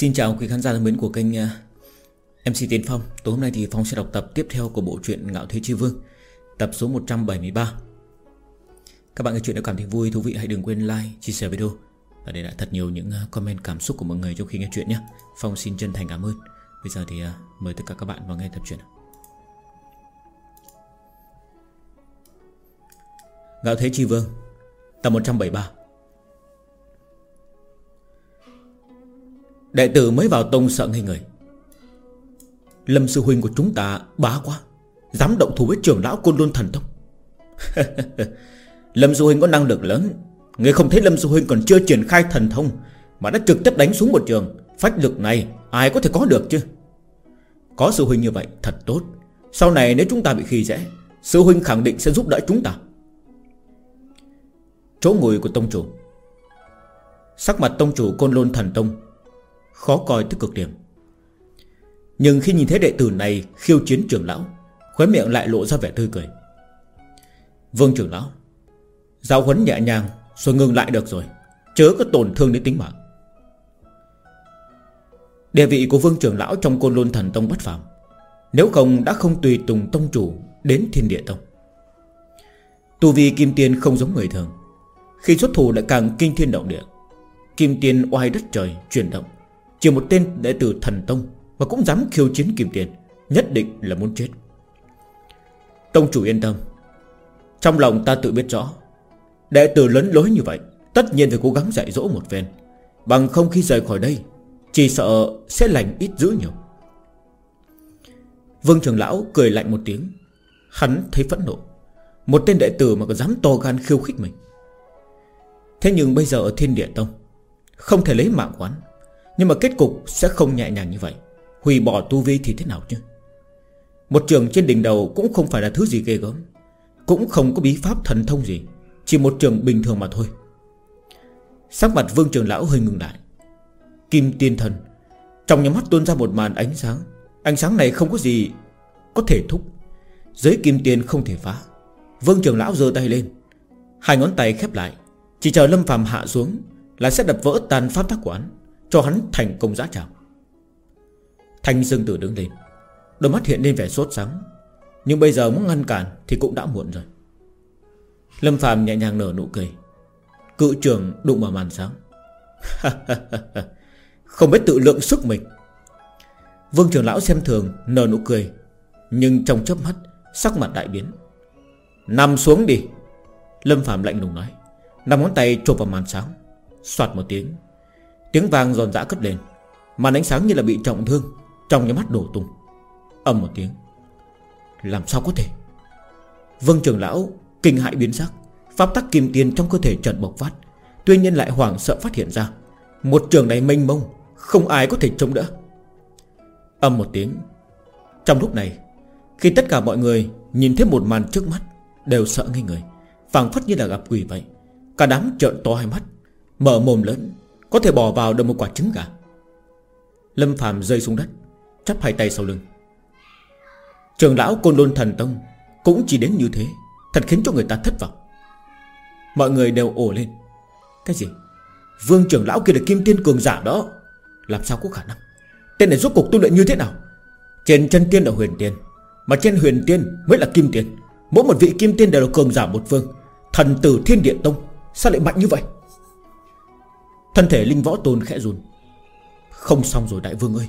Xin chào quý khán giả thân mến của kênh à, MC Tiến Phong. Tối hôm nay thì Phong sẽ đọc tập tiếp theo của bộ truyện Ngạo Thế Chi Vương Tập số 173 Các bạn nghe chuyện đã cảm thấy vui, thú vị hãy đừng quên like, chia sẻ video. Và để lại thật nhiều những à, comment cảm xúc của mọi người trong khi nghe chuyện nhé. Phong xin chân thành cảm ơn. Bây giờ thì à, mời tất cả các bạn vào nghe tập truyện Ngạo Thế Chi Vương Tập 173 Đệ tử mới vào tông sợ ngây người. Lâm sư huynh của chúng ta bá quá, Dám động thủ với trưởng lão Côn Luân Thần Tông Lâm sư huynh có năng lực lớn, Người không thấy Lâm sư huynh còn chưa triển khai thần thông Mà đã trực tiếp đánh xuống một trường, Phách lực này ai có thể có được chứ? Có sư huynh như vậy, thật tốt. Sau này nếu chúng ta bị khi dễ, Sư huynh khẳng định sẽ giúp đỡ chúng ta. Chỗ ngồi của tông chủ. Sắc mặt tông chủ Côn Lôn Thần Tông Khó coi tới cực điểm. Nhưng khi nhìn thấy đệ tử này khiêu chiến trưởng lão, Khóe miệng lại lộ ra vẻ tươi cười. Vương trưởng lão, Giáo huấn nhẹ nhàng Rồi ngừng lại được rồi, Chớ có tổn thương đến tính mạng. Địa vị của vương trưởng lão Trong côn lôn thần tông bất phàm, Nếu không đã không tùy tùng tông chủ Đến thiên địa tông. Tu vi kim tiên không giống người thường, Khi xuất thủ lại càng kinh thiên động địa, Kim tiên oai đất trời chuyển động chỉ một tên đệ tử thần tông Mà cũng dám khiêu chiến kim tiền Nhất định là muốn chết. Tông chủ yên tâm. Trong lòng ta tự biết rõ, Đệ tử lớn lối như vậy Tất nhiên phải cố gắng dạy dỗ một phen. Bằng không khi rời khỏi đây, Chỉ sợ sẽ lành ít dữ nhiều. Vương trưởng lão cười lạnh một tiếng. Hắn thấy phẫn nộ. Một tên đệ tử mà còn dám to gan khiêu khích mình. Thế nhưng bây giờ ở thiên địa tông, Không thể lấy mạng quán nhưng mà kết cục sẽ không nhẹ nhàng như vậy. Hủy bỏ tu vi thì thế nào chứ? Một trường trên đỉnh đầu cũng không phải là thứ gì ghê gớm. Cũng không có bí pháp thần thông gì. Chỉ một trường bình thường mà thôi. Sắc mặt vương trường lão hơi ngừng lại. Kim tiên thần, Trong nhà mắt tuôn ra một màn ánh sáng. Ánh sáng này không có gì Có thể thúc. Giới kim tiên không thể phá. Vương trường lão giơ tay lên. Hai ngón tay khép lại. Chỉ chờ lâm phàm hạ xuống Là sẽ đập vỡ tan pháp tác quán cho hắn thành công giá trào. Thanh Dương Tử đứng lên, Đôi mắt hiện lên vẻ sốt sáng. Nhưng bây giờ muốn ngăn cản Thì cũng đã muộn rồi. Lâm Phạm nhẹ nhàng nở nụ cười. Cự trường đụng vào màn sáng. Không biết tự lượng sức mình. Vương trưởng lão xem thường, Nở nụ cười. Nhưng trong chớp mắt, Sắc mặt đại biến. Nằm xuống đi. Lâm Phạm lạnh lùng nói. Nằm ngón tay chộp vào màn sáng, Xoạt một tiếng. Tiếng vàng giòn giã cất lên. Màn ánh sáng như là bị trọng thương, Trong những mắt đổ tung. Âm một tiếng. Làm sao có thể? Vương trưởng lão kinh hại biến sắc. Pháp tắc kim tiền trong cơ thể trần bộc phát. Tuy nhiên lại hoảng sợ phát hiện ra. Một trường này mênh mông, Không ai có thể chống đỡ. Âm một tiếng. Trong lúc này, Khi tất cả mọi người nhìn thấy một màn trước mắt, Đều sợ ngây người. Phảng phất như là gặp quỷ vậy. Cả đám trợn to hai mắt, Mở mồm lớn có thể bỏ vào được một quả trứng gà. Lâm Phạm rơi xuống đất Chắp hai tay sau lưng. Trường lão Côn đôn Thần Tông Cũng chỉ đến như thế Thật khiến cho người ta thất vọng. Mọi người đều ồ lên. Cái gì? Vương trưởng lão kia là kim tiên cường giả đó. Làm sao có khả năng? Tên này rốt cuộc tu luyện như thế nào? Trên chân tiên là huyền tiên Mà trên huyền tiên mới là kim tiên. Mỗi một vị kim tiên đều là cường giả một vương, Thần tử thiên địa tông Sao lại mạnh như vậy? Thân thể Linh Võ Tôn khẽ run. Không xong rồi đại vương ơi.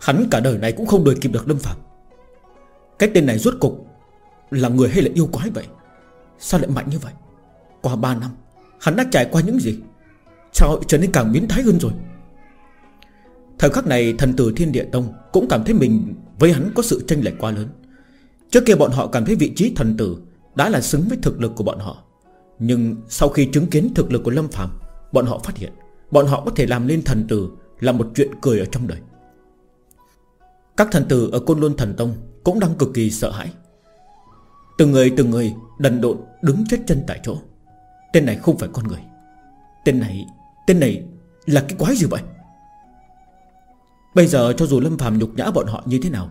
Hắn cả đời này cũng không đuổi kịp được Lâm Phạm Cái tên này rốt cục Là người hay là yêu quái vậy? Sao lại mạnh như vậy? Qua 3 năm, Hắn đã trải qua những gì? Sao trở nên càng biến thái hơn rồi? Thời khắc này, thần tử thiên địa tông Cũng cảm thấy mình với hắn có sự tranh lệch quá lớn. Trước kia bọn họ cảm thấy vị trí thần tử Đã là xứng với thực lực của bọn họ. Nhưng sau khi chứng kiến thực lực của Lâm Phạm Bọn họ phát hiện, Bọn họ có thể làm lên thần tử Là một chuyện cười ở trong đời. Các thần tử ở Côn Luân Thần Tông Cũng đang cực kỳ sợ hãi. Từng người từng người đần độn Đứng chết chân tại chỗ. Tên này không phải con người. Tên này Tên này là cái quái gì vậy? Bây giờ cho dù Lâm phàm nhục nhã bọn họ như thế nào,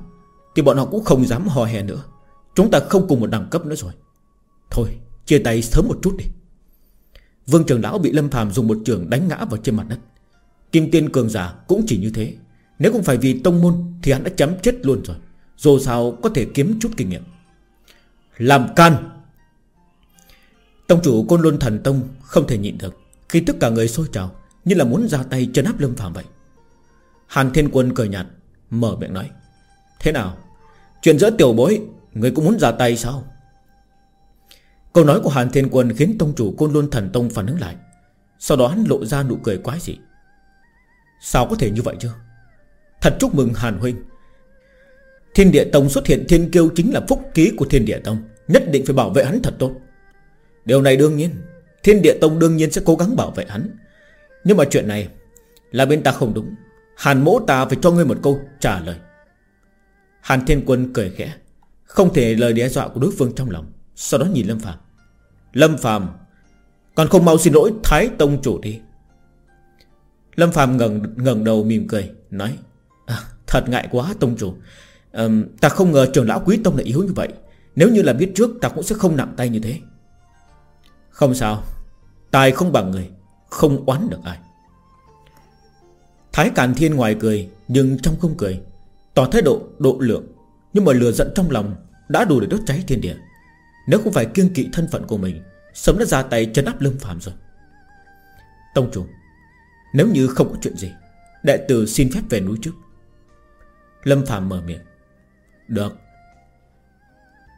Thì bọn họ cũng không dám hò hè nữa. Chúng ta không cùng một đẳng cấp nữa rồi. Thôi, chia tay sớm một chút đi. Vương trưởng lão bị Lâm Phàm dùng một trường đánh ngã vào trên mặt đất. Kim tiên cường giả cũng chỉ như thế. Nếu không phải vì tông môn Thì hắn đã chấm chết luôn rồi. Dù sao có thể kiếm chút kinh nghiệm. Làm can. Tông chủ Côn Luân Thần Tông Không thể nhịn được. Khi tất cả người sôi trào, Như là muốn ra tay chân áp Lâm Phạm vậy. Hàn Thiên Quân cười nhạt, Mở miệng nói, Thế nào? Chuyện giữa tiểu bối, Người cũng muốn ra tay sao? Câu nói của Hàn Thiên Quân Khiến tông chủ Côn Luân Thần Tông phản ứng lại. Sau đó hắn lộ ra nụ cười quái dị. Sao có thể như vậy chứ? Thật chúc mừng Hàn Huynh. Thiên Địa Tông xuất hiện thiên kiêu chính là phúc ký của Thiên Địa Tông, Nhất định phải bảo vệ hắn thật tốt. Điều này đương nhiên, Thiên Địa Tông đương nhiên sẽ cố gắng bảo vệ hắn. Nhưng mà chuyện này Là bên ta không đúng. Hàn mỗ ta phải cho ngươi một câu trả lời. Hàn Thiên Quân cười khẽ, Không thể lời đe dọa của đối phương trong lòng, Sau đó nhìn Lâm Phạm Lâm Phạm Còn không mau xin lỗi Thái Tông chủ đi. Lâm Phạm ngẩng ngẩng đầu mỉm cười Nói à, Thật ngại quá Tông chủ. À, Ta không ngờ trưởng lão quý Tông lại yếu như vậy. Nếu như là biết trước ta cũng sẽ không nặng tay như thế. Không sao. Tài không bằng người Không oán được ai. Thái Càn Thiên ngoài cười Nhưng trong không cười. Tỏ thái độ độ lượng Nhưng mà lừa giận trong lòng Đã đủ để đốt cháy thiên địa. Nếu không phải kiêng kỵ thân phận của mình, Sớm đã ra tay chấn áp lâm phạm rồi. Tông chủ, Nếu như không có chuyện gì, Đệ tử xin phép về núi trước. Lâm Phạm mở miệng. Được.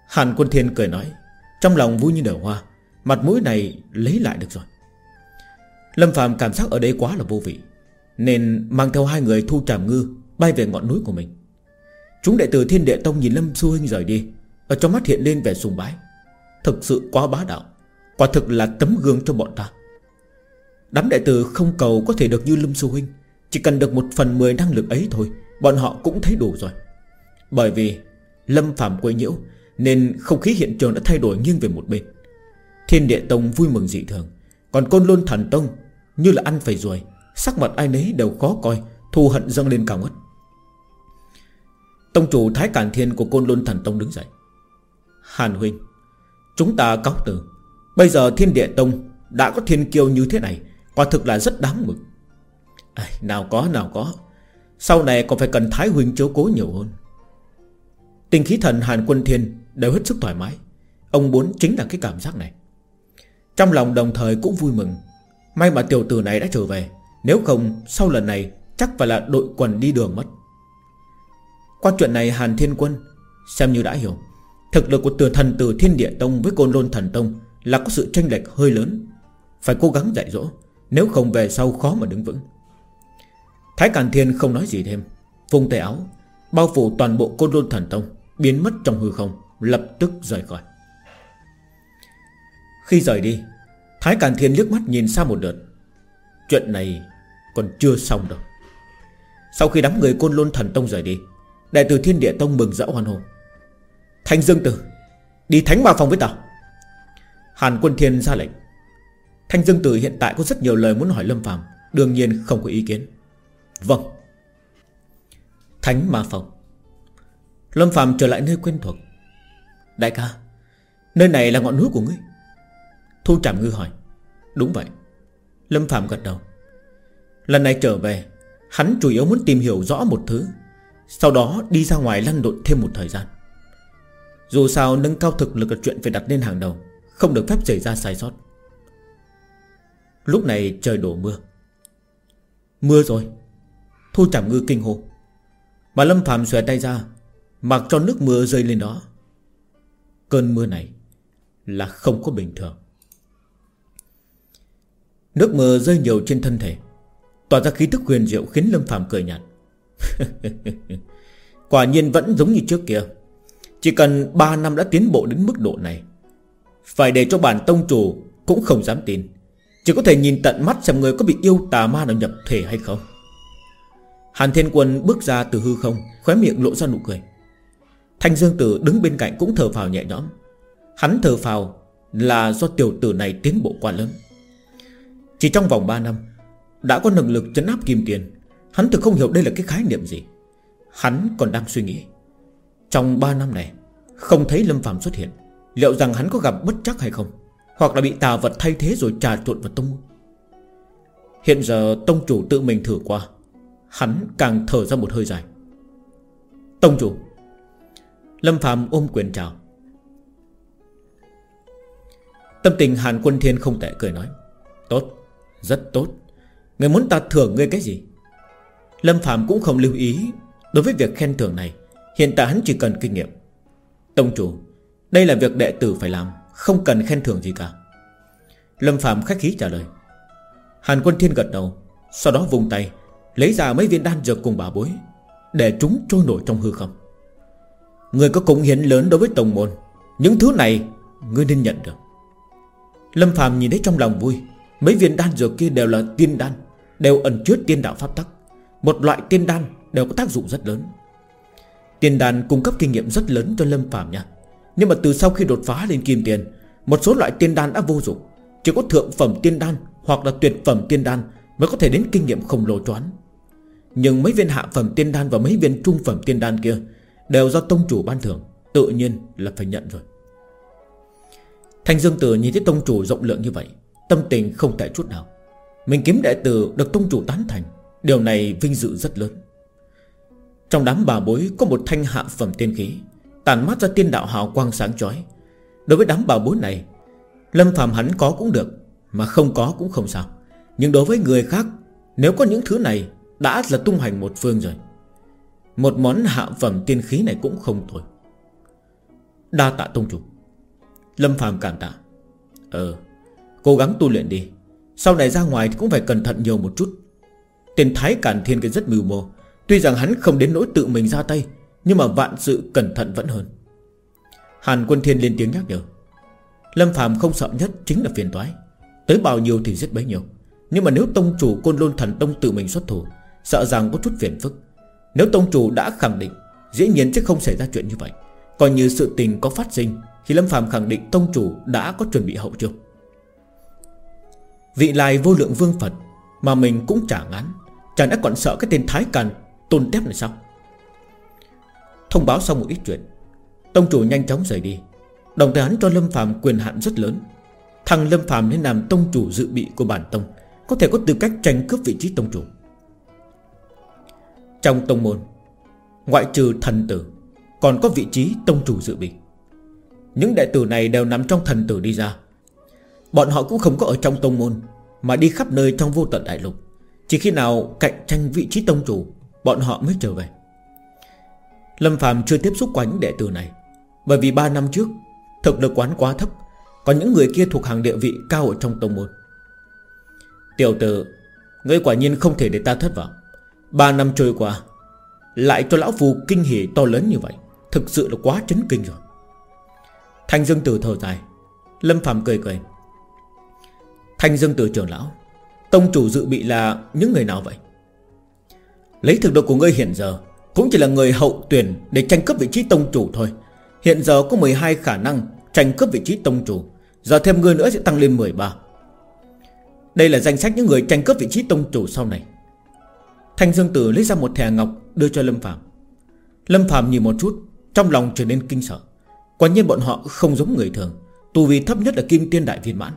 Hàn Quân Thiên cười nói, Trong lòng vui như nở hoa, Mặt mũi này lấy lại được rồi. Lâm Phạm cảm giác ở đây quá là vô vị, Nên mang theo hai người thu tràm ngư Bay về ngọn núi của mình. Chúng đệ tử Thiên địa Tông nhìn Lâm Sư Hinh rời đi, Ở trong mắt hiện lên vẻ sùng bái. Thực sự quá bá đạo Quả thực là tấm gương cho bọn ta. Đám đệ tử không cầu có thể được như Lâm sư Huynh Chỉ cần được một phần mười năng lực ấy thôi Bọn họ cũng thấy đủ rồi. Bởi vì Lâm Phạm quấy nhiễu Nên không khí hiện trường đã thay đổi nghiêng về một bên. Thiên Địa Tông vui mừng dị thường Còn Côn Lôn Thần Tông Như là ăn phải ruồi, Sắc mặt ai nấy đều khó coi Thù hận dâng lên cao ngất. Tông chủ Thái Cản Thiên của Côn Luân Thần Tông đứng dậy. Hàn Huynh Chúng ta cáo từ. Bây giờ Thiên Địa Tông đã có thiên kiêu như thế này Quả thực là rất đáng mừng. À, Nào có nào có. Sau này còn phải cần Thái Huynh chiếu cố nhiều hơn. Tình khí thần Hàn Quân Thiên Đều hết sức thoải mái. Ông muốn chính là cái cảm giác này. Trong lòng đồng thời cũng vui mừng. May mà tiểu tử này đã trở về. Nếu không sau lần này Chắc phải là đội quần đi đường mất. Qua chuyện này Hàn Thiên Quân Xem như đã hiểu. Thực lực của từ thần từ Thiên Địa Tông với Côn Lôn Thần Tông Là có sự tranh lệch hơi lớn. Phải cố gắng dạy dỗ, Nếu không về sau khó mà đứng vững. Thái Càn Thiên không nói gì thêm. Vùng tay áo, Bao phủ toàn bộ Côn Lôn Thần Tông, Biến mất trong hư không, Lập tức rời khỏi. Khi rời đi, Thái Càn Thiên liếc mắt nhìn xa một đợt. Chuyện này còn chưa xong đâu. Sau khi đám người Côn Lôn Thần Tông rời đi, Đại tử Thiên Địa Tông mừng rỡ hoan hồn Thanh Dương Tử, Đi thánh ma phòng với tao. Hàn Quân Thiên ra lệnh. Thanh Dương Tử hiện tại có rất nhiều lời muốn hỏi Lâm Phạm Đương nhiên không có ý kiến. Vâng. Thánh ma phòng. Lâm Phạm trở lại nơi quen thuộc. Đại ca, Nơi này là ngọn núi của ngươi. Thu Trảm Ngư hỏi. Đúng vậy. Lâm Phạm gật đầu. Lần này trở về, Hắn chủ yếu muốn tìm hiểu rõ một thứ, sau đó đi ra ngoài lăn lộn thêm một thời gian. Dù sao nâng cao thực lực là chuyện phải đặt lên hàng đầu, Không được phép xảy ra sai sót. Lúc này trời đổ mưa. Mưa rồi. Thu chảm ngư kinh hồ Bà Lâm Phạm xòe tay ra, Mặc cho nước mưa rơi lên đó. Cơn mưa này Là không có bình thường. Nước mưa rơi nhiều trên thân thể, Tỏa ra khí tức huyền diệu khiến Lâm Phạm cười nhạt. Quả nhiên vẫn giống như trước kia. Chỉ cần 3 năm đã tiến bộ đến mức độ này, Phải để cho bản tông chủ Cũng không dám tin. Chỉ có thể nhìn tận mắt xem người có bị yêu tà ma nào nhập thể hay không. Hàn Thiên Quân bước ra từ hư không, Khóe miệng lộ ra nụ cười. Thanh Dương Tử đứng bên cạnh cũng thở phào nhẹ nhõm. Hắn thở phào Là do tiểu tử này tiến bộ quá lớn. Chỉ trong vòng 3 năm, Đã có năng lực chấn áp kim tiền. Hắn thực không hiểu đây là cái khái niệm gì. Hắn còn đang suy nghĩ. Trong 3 năm này Không thấy Lâm Phạm xuất hiện Liệu rằng hắn có gặp bất chắc hay không? Hoặc là bị tà vật thay thế rồi trà trộn vào tông Hiện giờ tông chủ tự mình thử qua Hắn càng thở ra một hơi dài. Tông chủ Lâm Phạm ôm quyền chào. Tâm tình Hàn Quân Thiên không tệ cười nói Tốt, rất tốt. Người muốn ta thưởng ngươi cái gì? Lâm Phạm cũng không lưu ý Đối với việc khen thưởng này. Hiện tại hắn chỉ cần kinh nghiệm. Tông chủ, Đây là việc đệ tử phải làm, Không cần khen thưởng gì cả. Lâm Phạm khách khí trả lời. Hàn Quân Thiên gật đầu, Sau đó vùng tay, Lấy ra mấy viên đan dược cùng bà bối, Để chúng trôi nổi trong hư không. Người có cống hiến lớn đối với tổng môn, Những thứ này Ngươi nên nhận được. Lâm Phạm nhìn thấy trong lòng vui, Mấy viên đan dược kia đều là tiên đan, Đều ẩn chứa tiên đạo pháp tắc. Một loại tiên đan đều có tác dụng rất lớn. Tiên đan cung cấp kinh nghiệm rất lớn cho Lâm Phạm nha. Nhưng mà từ sau khi đột phá lên kim tiền, Một số loại tiên đan đã vô dụng. Chỉ có thượng phẩm tiên đan Hoặc là tuyệt phẩm tiên đan Mới có thể đến kinh nghiệm khổng lồ choán. Nhưng mấy viên hạ phẩm tiên đan Và mấy viên trung phẩm tiên đan kia Đều do tông chủ ban thưởng, Tự nhiên là phải nhận rồi. Thanh Dương Tử nhìn thấy tông chủ rộng lượng như vậy, Tâm tình không tệ chút nào. Mình kiếm đệ tử được tông chủ tán thành, Điều này vinh dự rất lớn. Trong đám bà bối có một thanh hạ phẩm tiên khí, Tàn mát ra tiên đạo hào quang sáng chói. Đối với đám bà bối này, Lâm phàm hắn có cũng được, Mà không có cũng không sao. Nhưng đối với người khác, Nếu có những thứ này, Đã là tung hành một phương rồi. Một món hạ phẩm tiên khí này cũng không thôi. Đa tạ tông chủ. Lâm phàm cảm tạ. Ờ Cố gắng tu luyện đi. Sau này ra ngoài thì cũng phải cẩn thận nhiều một chút. Tiền Thái Cản Thiên cái rất mưu mô. Tuy rằng hắn không đến nỗi tự mình ra tay, Nhưng mà vạn sự cẩn thận vẫn hơn. Hàn Quân Thiên lên tiếng nhắc nhở. Lâm Phạm không sợ nhất chính là phiền toái. Tới bao nhiêu thì giết bấy nhiêu. Nhưng mà nếu tông chủ Côn Lôn Thần Tông tự mình xuất thủ, Sợ rằng có chút phiền phức. Nếu tông chủ đã khẳng định, Dĩ nhiên sẽ không xảy ra chuyện như vậy. Còn như sự tình có phát sinh, Thì Lâm Phạm khẳng định tông chủ đã có chuẩn bị hậu chưa Vị lai vô lượng vương Phật, Mà mình cũng trả ngán Chẳng đã còn sợ cái tên Thái Càn Tôn Tép này sao Thông báo xong một ít chuyện, Tông chủ nhanh chóng rời đi. Đồng thời hắn cho Lâm Phạm quyền hạn rất lớn. Thằng Lâm Phạm nên làm tông chủ dự bị của bản tông, Có thể có tư cách tranh cướp vị trí tông chủ. Trong tông môn, Ngoại trừ thần tử, Còn có vị trí tông chủ dự bị. Những đệ tử này đều nằm trong thần tử đi ra. Bọn họ cũng không có ở trong tông môn, Mà đi khắp nơi trong vô tận đại lục. Chỉ khi nào cạnh tranh vị trí tông chủ Bọn họ mới trở về. Lâm Phạm chưa tiếp xúc qua những đệ tử này, Bởi vì 3 năm trước, Thực lực quán quá thấp Còn những người kia thuộc hàng địa vị cao ở trong tông môn. Tiểu tử, Ngươi quả nhiên không thể để ta thất vọng. 3 năm trôi qua, Lại cho lão phù kinh hỉ to lớn như vậy, Thực sự là quá chấn kinh rồi. Thanh Dương Tử thở dài, Lâm Phạm cười cười. Thanh Dương Tử trưởng lão, Tông chủ dự bị là những người nào vậy? Lấy thực lực của ngươi hiện giờ Cũng chỉ là người hậu tuyển Để tranh cướp vị trí tông chủ thôi. Hiện giờ có 12 khả năng tranh cướp vị trí tông chủ, Giờ thêm ngươi nữa sẽ tăng lên 13 Đây là danh sách những người tranh cướp vị trí tông chủ sau này. Thanh Dương Tử lấy ra một thẻ ngọc Đưa cho Lâm Phạm Lâm Phạm nhìn một chút, Trong lòng trở nên kinh sợ. Quả nhiên bọn họ không giống người thường Tu vi thấp nhất là kim tiên đại viên mãn.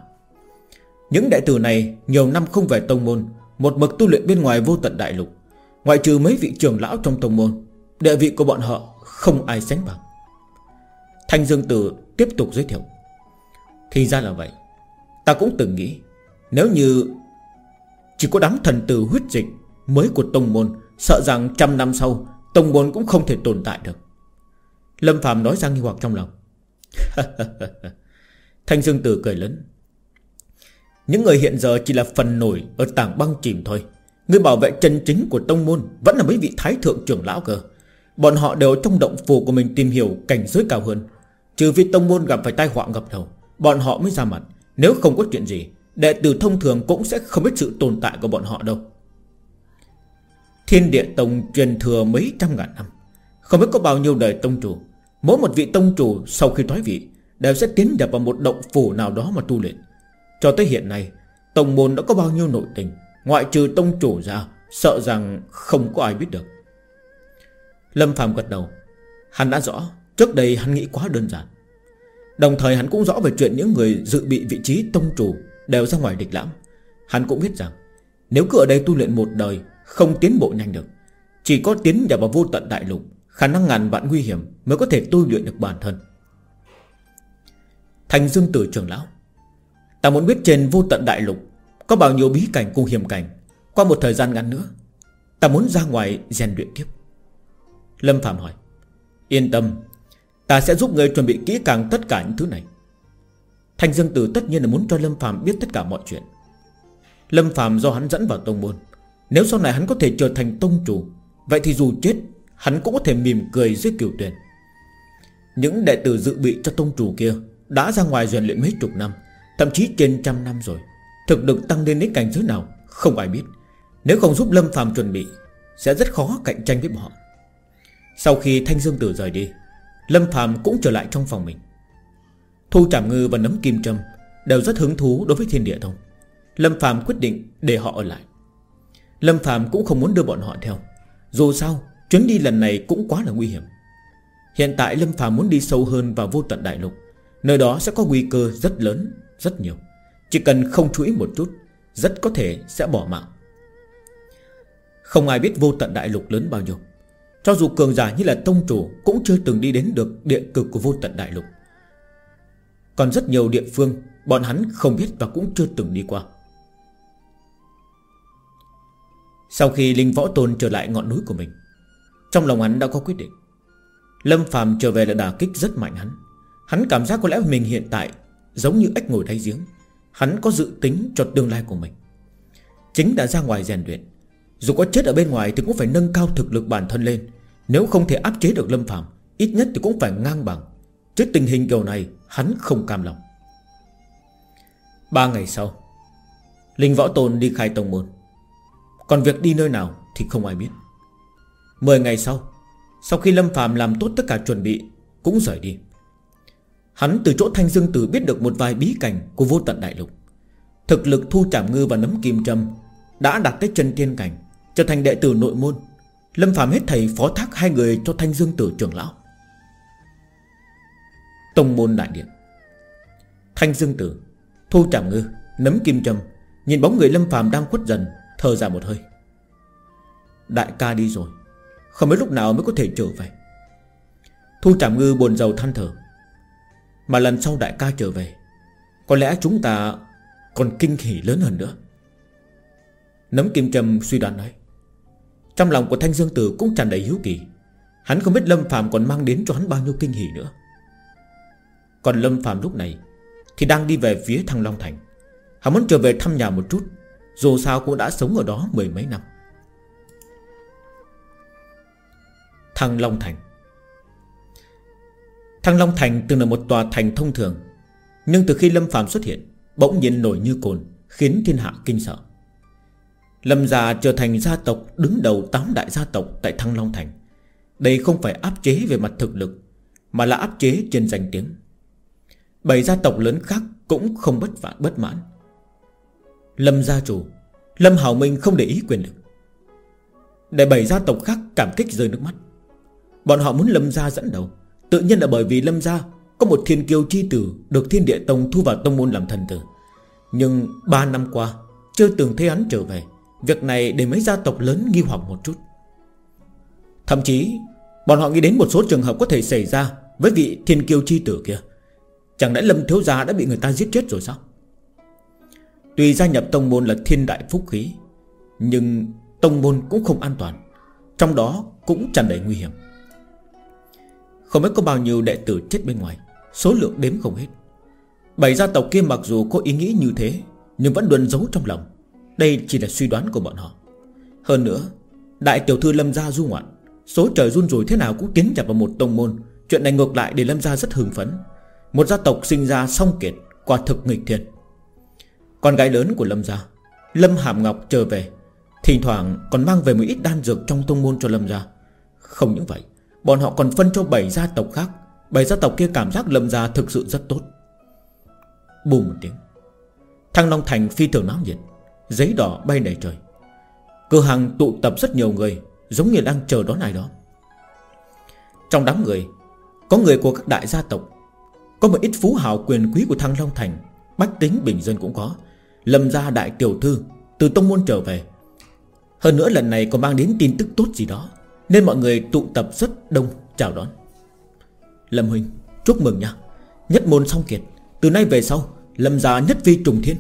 Những đại tử này nhiều năm không về tông môn, Một mực tu luyện bên ngoài vô tận đại lục. Ngoại trừ mấy vị trưởng lão trong tông môn, Địa vị của bọn họ không ai sánh bằng. Thanh Dương Tử tiếp tục giới thiệu. Thì ra là vậy. Ta cũng từng nghĩ, Nếu như Chỉ có đám thần tử huyết dịch Mới của tông môn, Sợ rằng trăm năm sau, Tông môn cũng không thể tồn tại được. Lâm Phạm nói ra nghi hoặc trong lòng. Thanh Dương Tử cười lớn. Những người hiện giờ chỉ là phần nổi Ở tảng băng chìm thôi. Người bảo vệ chân chính của tông môn Vẫn là mấy vị thái thượng trưởng lão cơ. Bọn họ đều trong động phủ của mình tìm hiểu Cảnh giới cao hơn. Trừ vì tông môn gặp phải tai họa ngập đầu, Bọn họ mới ra mặt. Nếu không có chuyện gì, Đệ tử thông thường cũng sẽ không biết sự tồn tại của bọn họ đâu. Thiên địa tông truyền thừa mấy trăm ngàn năm, Không biết có bao nhiêu đời tông chủ. Mỗi một vị tông chủ sau khi thoái vị, Đều sẽ tiến nhập vào một động phủ nào đó mà tu luyện. Cho tới hiện nay, Tông môn đã có bao nhiêu nội tình Ngoại trừ tông chủ ra, Sợ rằng không có ai biết được. Lâm Phạm gật đầu. Hắn đã rõ, Trước đây hắn nghĩ quá đơn giản. Đồng thời hắn cũng rõ về chuyện những người dự bị vị trí tông chủ Đều ra ngoài địch lãm. Hắn cũng biết rằng, Nếu cứ ở đây tu luyện một đời, Không tiến bộ nhanh được. Chỉ có tiến nhập vào vô tận đại lục, Khả năng ngàn vạn nguy hiểm Mới có thể tu luyện được bản thân. Thành dương tử trưởng lão. Ta muốn biết trên vô tận đại lục có bao nhiêu bí cảnh cùng hiểm cảnh, Qua một thời gian ngắn nữa, Ta muốn ra ngoài rèn luyện tiếp. Lâm Phạm hỏi, Yên tâm, Ta sẽ giúp người chuẩn bị kỹ càng tất cả những thứ này. Thanh Dương Tử tất nhiên là muốn cho Lâm Phạm biết tất cả mọi chuyện. Lâm Phạm do hắn dẫn vào tông môn, Nếu sau này hắn có thể trở thành tông chủ, Vậy thì dù chết, Hắn cũng có thể mỉm cười dưới cửu tuyển. Những đệ tử dự bị cho tông chủ kia Đã ra ngoài rèn luyện mấy chục năm, Thậm chí trên trăm năm rồi. Thực lực tăng lên đến cảnh giới nào, Không ai biết. Nếu không giúp Lâm Phạm chuẩn bị, Sẽ rất khó cạnh tranh với bọn họ. Sau khi Thanh Dương Tử rời đi, Lâm Phạm cũng trở lại trong phòng mình. Thu Trảm Ngư và Nấm Kim Trâm Đều rất hứng thú đối với thiên địa thông. Lâm Phạm quyết định để họ ở lại. Lâm Phạm cũng không muốn đưa bọn họ theo. Dù sao, Chuyến đi lần này cũng quá là nguy hiểm. Hiện tại Lâm Phạm muốn đi sâu hơn vào vô tận đại lục, Nơi đó sẽ có nguy cơ rất lớn, Rất nhiều. Chỉ cần không chú ý một chút, Rất có thể sẽ bỏ mạng. Không ai biết vô tận đại lục lớn bao nhiêu. Cho dù cường giả như là tông chủ Cũng chưa từng đi đến được địa cực của vô tận đại lục. Còn rất nhiều địa phương, Bọn hắn không biết và cũng chưa từng đi qua. Sau khi Linh Võ Tôn trở lại ngọn núi của mình, Trong lòng hắn đã có quyết định. Lâm Phàm trở về là đả kích rất mạnh hắn. Hắn cảm giác có lẽ mình hiện tại Giống như ếch ngồi đáy giếng. Hắn có dự tính cho tương lai của mình. Chính đã ra ngoài rèn luyện. Dù có chết ở bên ngoài thì cũng phải nâng cao thực lực bản thân lên. Nếu không thể áp chế được Lâm phạm Ít nhất thì cũng phải ngang bằng. Trước tình hình kiểu này, hắn không cam lòng. Ba ngày sau, Linh Võ Tôn đi khai tông môn. Còn việc đi nơi nào thì không ai biết. Mười ngày sau Sau khi Lâm Phạm làm tốt tất cả chuẩn bị, Cũng rời đi. Hắn từ chỗ Thanh Dương Tử biết được một vài bí cảnh Của vô tận đại lục. Thực lực thu trảm ngư và nấm kim châm Đã đạt tới chân tiên cảnh, Trở thành đệ tử nội môn, Lâm Phạm hết thầy phó thác hai người cho Thanh Dương Tử trưởng lão. Tông môn đại điện. Thanh Dương Tử, Thu trảm ngư, Nấm kim châm Nhìn bóng người Lâm Phạm đang khuất dần, Thở ra một hơi. Đại ca đi rồi, Không biết lúc nào mới có thể trở về. Thu trảm ngư buồn rầu than thở. Mà lần sau đại ca trở về, Có lẽ chúng ta Còn kinh hỉ lớn hơn nữa. Nấm kim Trâm suy đoán nói, Trong lòng của Thanh Dương Tử cũng tràn đầy hiếu kỳ. Hắn không biết Lâm Phạm còn mang đến cho hắn bao nhiêu kinh hỉ nữa. Còn Lâm Phạm lúc này Thì đang đi về phía Thăng Long Thành. Hắn muốn trở về thăm nhà một chút, Dù sao cũng đã sống ở đó mười mấy năm. Thăng Long Thành. Thăng Long Thành từng là một tòa thành thông thường. Nhưng từ khi Lâm Phạm xuất hiện, Bỗng nhiên nổi như cồn, Khiến thiên hạ kinh sợ. Lâm gia trở thành gia tộc, đứng đầu tám đại gia tộc tại Thăng Long Thành. Đây không phải áp chế về mặt thực lực, Mà là áp chế trên danh tiếng. Bảy gia tộc lớn khác cũng không bất vạn bất mãn. Lâm gia chủ, Lâm Hảo Minh không để ý quyền lực. Để bảy gia tộc khác cảm kích rơi nước mắt. Bọn họ muốn Lâm gia dẫn đầu. Tự nhiên là bởi vì Lâm gia Có một thiên kiêu chi tử Được thiên địa tông thu vào tông môn làm thần tử. Nhưng ba năm qua, Chưa từng thấy hắn trở về. Việc này để mấy gia tộc lớn nghi hoặc một chút. Thậm chí, Bọn họ nghĩ đến một số trường hợp có thể xảy ra Với vị thiên kiêu chi tử kia. Chẳng lẽ Lâm Thiếu Gia đã bị người ta giết chết rồi sao? Tuy gia nhập tông môn là thiên đại phúc khí, Nhưng tông môn cũng không an toàn. Trong đó cũng tràn đầy nguy hiểm. Không biết có bao nhiêu đệ tử chết bên ngoài. Số lượng đếm không hết. Bảy gia tộc kia mặc dù có ý nghĩ như thế, Nhưng vẫn luôn giấu trong lòng. Đây chỉ là suy đoán của bọn họ. Hơn nữa, Đại tiểu thư Lâm Gia du ngoạn, Số trời run rủi thế nào cũng tiến nhập vào một tông môn. Chuyện này ngược lại để Lâm Gia rất hưng phấn. Một gia tộc sinh ra song kiệt, Quả thực nghịch thiên. Con gái lớn của Lâm Gia, Lâm Hàm Ngọc trở về, Thỉnh thoảng còn mang về một ít đan dược trong tông môn cho Lâm Gia. Không những vậy Bọn họ còn phân cho 7 gia tộc khác. Bảy gia tộc kia cảm giác Lâm Gia thực sự rất tốt. Bùm một tiếng. Thăng Long Thành phi thường náo nhiệt. Giấy đỏ bay đầy trời. Cửa hàng tụ tập rất nhiều người, Giống như đang chờ đón ai đó. Trong đám người, Có người của các đại gia tộc. Có một ít phú hào quyền quý của Thăng Long Thành, Bách tính bình dân cũng có. Lâm gia đại tiểu thư Từ tông môn trở về. Hơn nữa lần này còn mang đến tin tức tốt gì đó. Nên mọi người tụ tập rất đông chào đón. Lâm Huynh Chúc mừng nha. Nhất môn song kiệt, Từ nay về sau, Lâm gia nhất vi trùng thiên.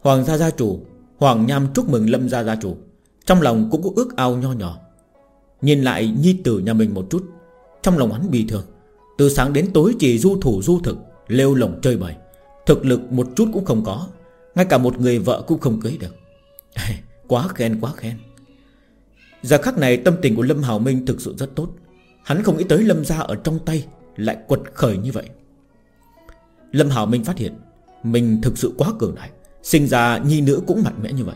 Hoàng gia gia chủ, Hoàng Nham chúc mừng Lâm gia gia chủ. Trong lòng cũng có ước ao nho nhỏ. Nhìn lại nhi tử nhà mình một chút, Trong lòng hắn bị thương Từ sáng đến tối chỉ du thủ du thực, Lêu lồng chơi bời. Thực lực một chút cũng không có, Ngay cả một người vợ cũng không cưới được. Quá khen quá khen. Giờ khắc này tâm tình của Lâm Hào Minh thực sự rất tốt. Hắn không nghĩ tới Lâm gia ở trong tay Lại quật khởi như vậy. Lâm Hào Minh phát hiện Mình thực sự quá cường đại, Sinh ra nhi nữ cũng mạnh mẽ như vậy.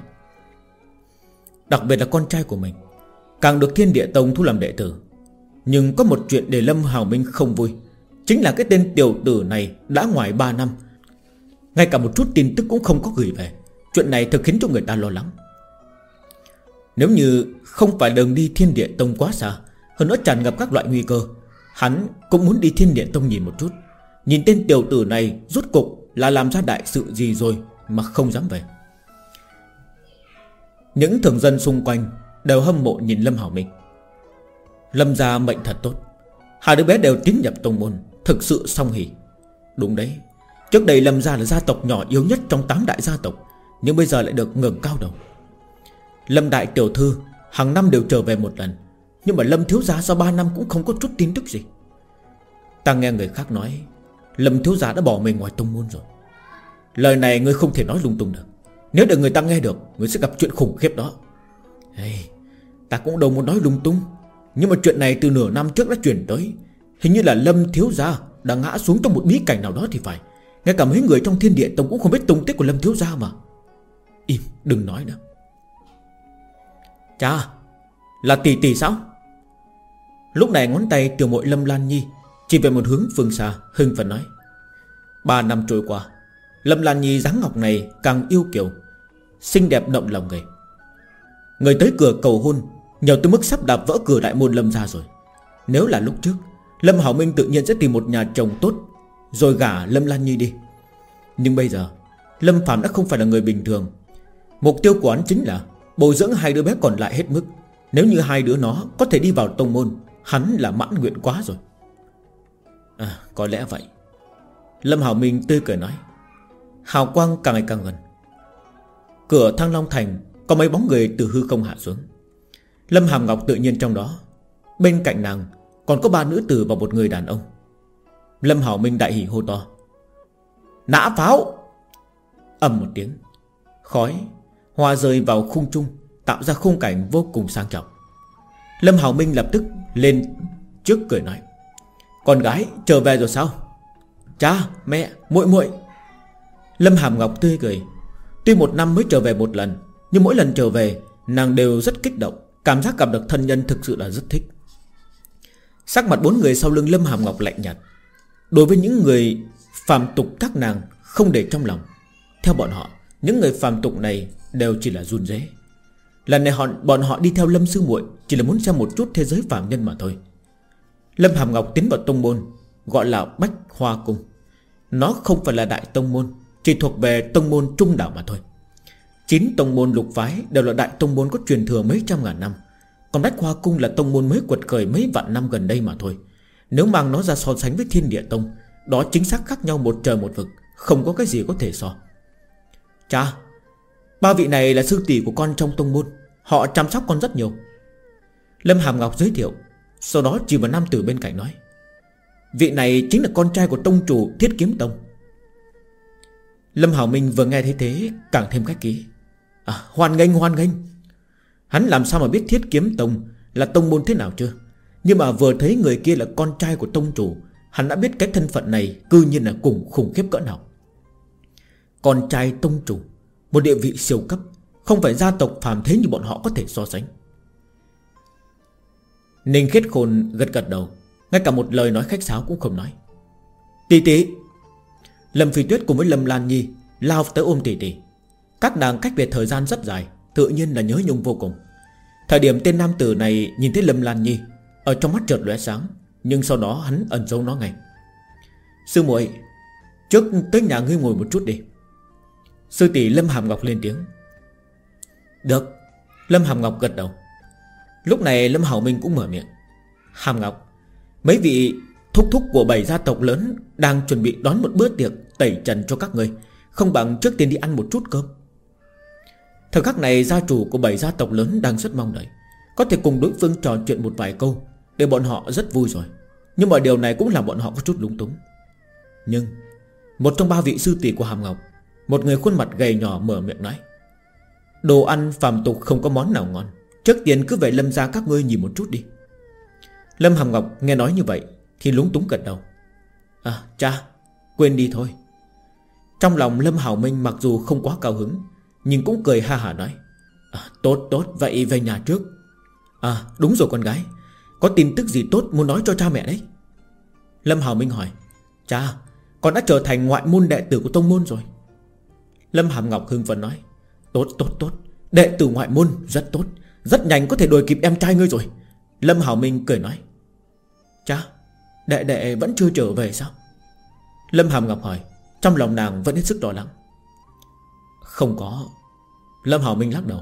Đặc biệt là con trai của mình, Càng được thiên địa tông thu làm đệ tử. Nhưng có một chuyện để Lâm Hào Minh không vui, Chính là cái tên tiểu tử này Đã ngoài 3 năm. Ngay cả một chút tin tức cũng không có gửi về. Chuyện này thực khiến cho người ta lo lắng. Nếu như không phải đường đi thiên địa tông quá xa, Hơn nữa tràn ngập các loại nguy cơ, Hắn cũng muốn đi thiên địa tông nhìn một chút. Nhìn tên tiểu tử này rút cục là làm ra đại sự gì rồi Mà không dám về. Những thường dân xung quanh Đều hâm mộ nhìn Lâm Hảo Minh. Lâm gia mệnh thật tốt. Hai đứa bé đều tiến nhập tông môn, Thực sự song hỷ Đúng đấy, Trước đây Lâm gia là gia tộc nhỏ yếu nhất trong tám đại gia tộc, Nhưng bây giờ lại được ngừng cao đầu. Lâm đại tiểu thư hàng năm đều trở về một lần. Nhưng mà Lâm thiếu gia sau 3 năm cũng không có chút tin tức gì. Ta nghe người khác nói Lâm thiếu gia đã bỏ mình ngoài tông môn rồi. Lời này ngươi không thể nói lung tung được. Nếu để người ta nghe được Ngươi sẽ gặp chuyện khủng khiếp đó. Hey, Ta cũng đâu muốn nói lung tung. Nhưng mà chuyện này từ nửa năm trước đã chuyển tới. Hình như là Lâm thiếu gia Đã ngã xuống trong một bí cảnh nào đó thì phải. Ngay cả mấy người trong thiên địa tông cũng không biết tung tích của Lâm thiếu gia mà. Im đừng nói nữa. Cha Là tỷ tỷ sao? Lúc này ngón tay tiểu mội Lâm Lan Nhi Chỉ về một hướng phương xa, Hưng phần nói. Ba năm trôi qua, Lâm Lan Nhi dáng ngọc này càng yêu kiều, Xinh đẹp động lòng người. Người tới cửa cầu hôn, nhờ tới mức sắp đạp vỡ cửa đại môn Lâm ra rồi. Nếu là lúc trước, Lâm Hảo Minh tự nhiên sẽ tìm một nhà chồng tốt, Rồi gả Lâm Lan Nhi đi. Nhưng bây giờ, Lâm Phạm đã không phải là người bình thường. Mục tiêu của hắn chính là Bồi dưỡng hai đứa bé còn lại hết mức. Nếu như hai đứa nó có thể đi vào tông môn, Hắn là mãn nguyện quá rồi. À có lẽ vậy. Lâm Hảo Minh tươi cười nói. Hào quang càng ngày càng gần. Cửa thăng long thành Có mấy bóng người từ hư không hạ xuống. Lâm Hàm Ngọc tự nhiên trong đó. Bên cạnh nàng Còn có ba nữ tử và một người đàn ông. Lâm Hảo Minh đại hỉ hô to. Nã pháo! Ầm một tiếng. Khói Hoa rơi vào khung trung Tạo ra khung cảnh vô cùng sang trọng. Lâm Hảo Minh lập tức lên trước cười nói, Con gái, trở về rồi sao? Cha, mẹ, muội muội. Lâm Hàm Ngọc tươi cười, Tuy một năm mới trở về một lần, Nhưng mỗi lần trở về, Nàng đều rất kích động, Cảm giác gặp được thân nhân thực sự là rất thích. Sắc mặt bốn người sau lưng Lâm Hàm Ngọc lạnh nhạt. Đối với những người phàm tục các nàng Không để trong lòng, Theo bọn họ, Những người phàm tục này đều chỉ là run rế. Lần này họ, bọn họ đi theo Lâm Sư muội Chỉ là muốn xem một chút thế giới phạm nhân mà thôi. Lâm Hàm Ngọc tiến vào tông môn Gọi là Bách Hoa Cung. Nó không phải là đại tông môn chỉ thuộc về tông môn trung đảo mà thôi. Chín tông môn lục phái Đều là đại tông môn có truyền thừa mấy trăm ngàn năm. Còn Bách Hoa Cung là tông môn mới quật khởi mấy vạn năm gần đây mà thôi. Nếu mang nó ra so sánh với thiên địa tông Đó chính xác khác nhau một trời một vực Không có cái gì có thể so. Cha Ba vị này là sư tỷ của con trong tông môn Họ chăm sóc con rất nhiều. Lâm Hàm Ngọc giới thiệu Sau đó chỉ vào nam tử bên cạnh nói Vị này chính là con trai của tông chủ Thiết Kiếm Tông. Lâm Hảo Minh vừa nghe thấy thế Càng thêm khách ký à, Hoan nghênh hoan nghênh. Hắn làm sao mà biết thiết kiếm tông Là tông môn thế nào chưa? Nhưng mà vừa thấy người kia là con trai của tông chủ Hắn đã biết cái thân phận này Cư nhiên là cùng khủng khiếp cỡ nào. Con trai tông chủ. Một địa vị siêu cấp, Không phải gia tộc phàm thế như bọn họ có thể so sánh. Ninh khiết khôn gật gật đầu, Ngay cả một lời nói khách sáo cũng không nói. Tỷ tỷ, Lâm Phi Tuyết cùng với Lâm Lan Nhi Lao tới ôm tỷ tỷ. Các nàng cách biệt thời gian rất dài, Tự nhiên là nhớ nhung vô cùng. Thời điểm tên nam tử này nhìn thấy Lâm Lan Nhi, Ở trong mắt chợt lóe sáng, Nhưng sau đó hắn ẩn giấu nó ngay. Sư muội, Trước tới nhà ngươi ngồi một chút đi. Sư tỷ Lâm Hàm Ngọc lên tiếng. Được, Lâm Hàm Ngọc gật đầu. Lúc này Lâm Hảo Minh cũng mở miệng. Hàm Ngọc, Mấy vị thúc thúc của bảy gia tộc lớn Đang chuẩn bị đón một bữa tiệc Tẩy trần cho các người. Không bằng trước tiên đi ăn một chút cơm. Thời khắc này gia chủ của bảy gia tộc lớn Đang rất mong đợi. Có thể cùng đối phương trò chuyện một vài câu Để bọn họ rất vui rồi. Nhưng mà điều này cũng làm bọn họ có chút lúng túng. Nhưng, Một trong ba vị sư tỷ của Hàm Ngọc một người khuôn mặt gầy nhỏ mở miệng nói Đồ ăn phàm tục không có món nào ngon. Trước tiên cứ về lâm ra các ngươi nhìn một chút đi. Lâm Hàm Ngọc nghe nói như vậy Thì lúng túng gật đầu. À cha Quên đi thôi. Trong lòng Lâm Hảo Minh mặc dù không quá cao hứng Nhưng cũng cười ha hả nói à, Tốt tốt vậy về nhà trước. À đúng rồi con gái Có tin tức gì tốt muốn nói cho cha mẹ đấy? Lâm Hảo Minh hỏi Cha Con đã trở thành ngoại môn đệ tử của tông môn rồi. Lâm Hàm Ngọc hưng phấn nói, Tốt tốt tốt. Đệ tử ngoại môn rất tốt. Rất nhanh có thể đuổi kịp em trai ngươi rồi. Lâm Hảo Minh cười nói, Cha, Đệ đệ vẫn chưa trở về sao? Lâm Hàm Ngọc hỏi, Trong lòng nàng vẫn hết sức lo lắng. Không có. Lâm Hảo Minh lắc đầu.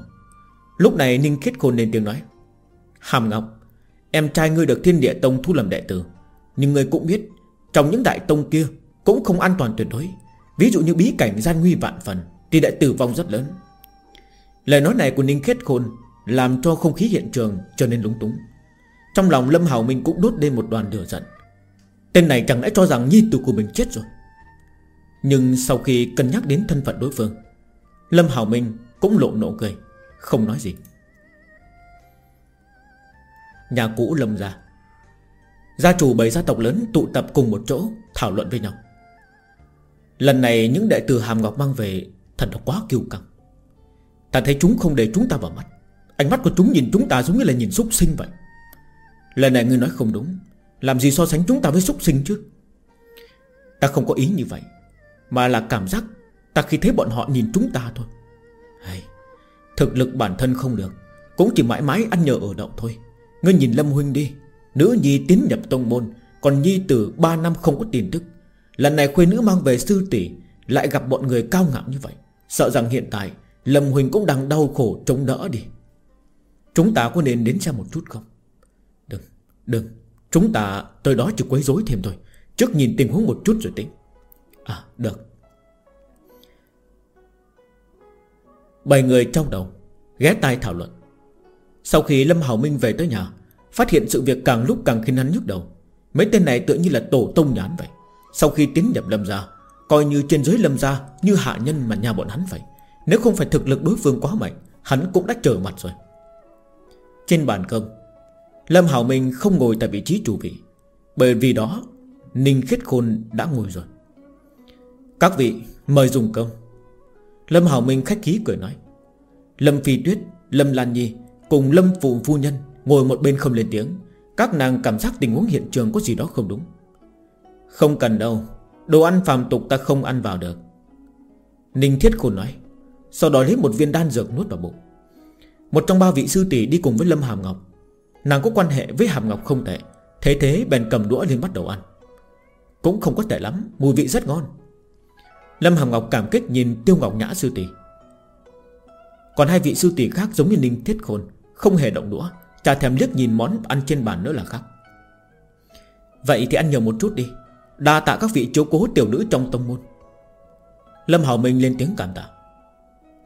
Lúc này Ninh Khiết Khôn lên tiếng nói, Hàm Ngọc, Em trai ngươi được thiên địa tông thu làm đệ tử, Nhưng ngươi cũng biết, Trong những đại tông kia Cũng không an toàn tuyệt đối. Ví dụ như bí cảnh gian nguy vạn phần Thì đệ tử vong rất lớn. Lời nói này của Ninh Khết Khôn Làm cho không khí hiện trường trở nên lúng túng. Trong lòng Lâm Hảo Minh cũng đốt lên một đoàn lửa giận. Tên này chẳng lẽ cho rằng nhi tử của mình chết rồi? Nhưng sau khi cân nhắc đến thân phận đối phương, Lâm Hảo Minh cũng lộ nộ cười, Không nói gì. Nhà cũ Lâm gia. Gia chủ bảy gia tộc lớn tụ tập cùng một chỗ Thảo luận với nhau. Lần này những đệ tử Hàm Ngọc mang về Thật là quá kiêu căng. Ta thấy chúng không để chúng ta vào mắt. Ánh mắt của chúng nhìn chúng ta giống như là nhìn súc sinh vậy. Lần này ngươi nói không đúng. Làm gì so sánh chúng ta với súc sinh chứ? Ta không có ý như vậy Mà là cảm giác Ta khi thấy bọn họ nhìn chúng ta thôi. Hey, Thực lực bản thân không được Cũng chỉ mãi mãi ăn nhờ ở đậu thôi. Ngươi nhìn Lâm Huynh đi. Nữ nhi tiến nhập tông môn Còn nhi tử 3 năm không có tin tức. Lần này khuê nữ mang về sư tỷ Lại gặp bọn người cao ngạo như vậy. Sợ rằng hiện tại, Lâm Huỳnh cũng đang đau khổ chống đỡ đi. Chúng ta có nên đến xem một chút không? Đừng Đừng. Chúng ta tới đó chỉ quấy rối thêm thôi. Trước nhìn tình huống một chút rồi tính. À được. Bảy người trong đầu Ghé tai thảo luận. Sau khi Lâm Hảo Minh về tới nhà, Phát hiện sự việc càng lúc càng khiến hắn nhức đầu. Mấy tên này tự như là tổ tông nhán vậy. Sau khi tiến nhập Lâm gia, Coi như trên dưới Lâm gia Như hạ nhân mà nhà bọn hắn vậy. Nếu không phải thực lực đối phương quá mạnh, Hắn cũng đã trở mặt rồi. Trên bàn cơm, Lâm Hảo Minh không ngồi tại vị trí chủ vị. Bởi vì đó, Ninh Khiết Khôn đã ngồi rồi. Các vị, mời dùng cơm. Lâm Hảo Minh khách khí cười nói. Lâm Phi Tuyết, Lâm Lan Nhi Cùng Lâm Phụ Phu Nhân Ngồi một bên không lên tiếng. Các nàng cảm giác tình huống hiện trường có gì đó không đúng. Không cần đâu, Đồ ăn phàm tục ta không ăn vào được. Ninh Thiết Khôn nói, sau đó lấy một viên đan dược nuốt vào bụng. Một trong ba vị sư tỷ đi cùng với Lâm Hàm Ngọc. Nàng có quan hệ với Hàm Ngọc không tệ, Thế thế bèn cầm đũa lên bắt đầu ăn. Cũng không có tệ lắm, Mùi vị rất ngon. Lâm Hàm Ngọc cảm kích nhìn Tiêu Ngọc Nhã sư tỷ. Còn hai vị sư tỷ khác giống như Ninh Thiết Khôn, Không hề động đũa, Chả thèm liếc nhìn món ăn trên bàn nữa là khác. Vậy thì ăn nhiều một chút đi Đa tạ các vị chiếu cố tiểu nữ trong tông môn. Lâm Hảo Minh lên tiếng cảm tạ.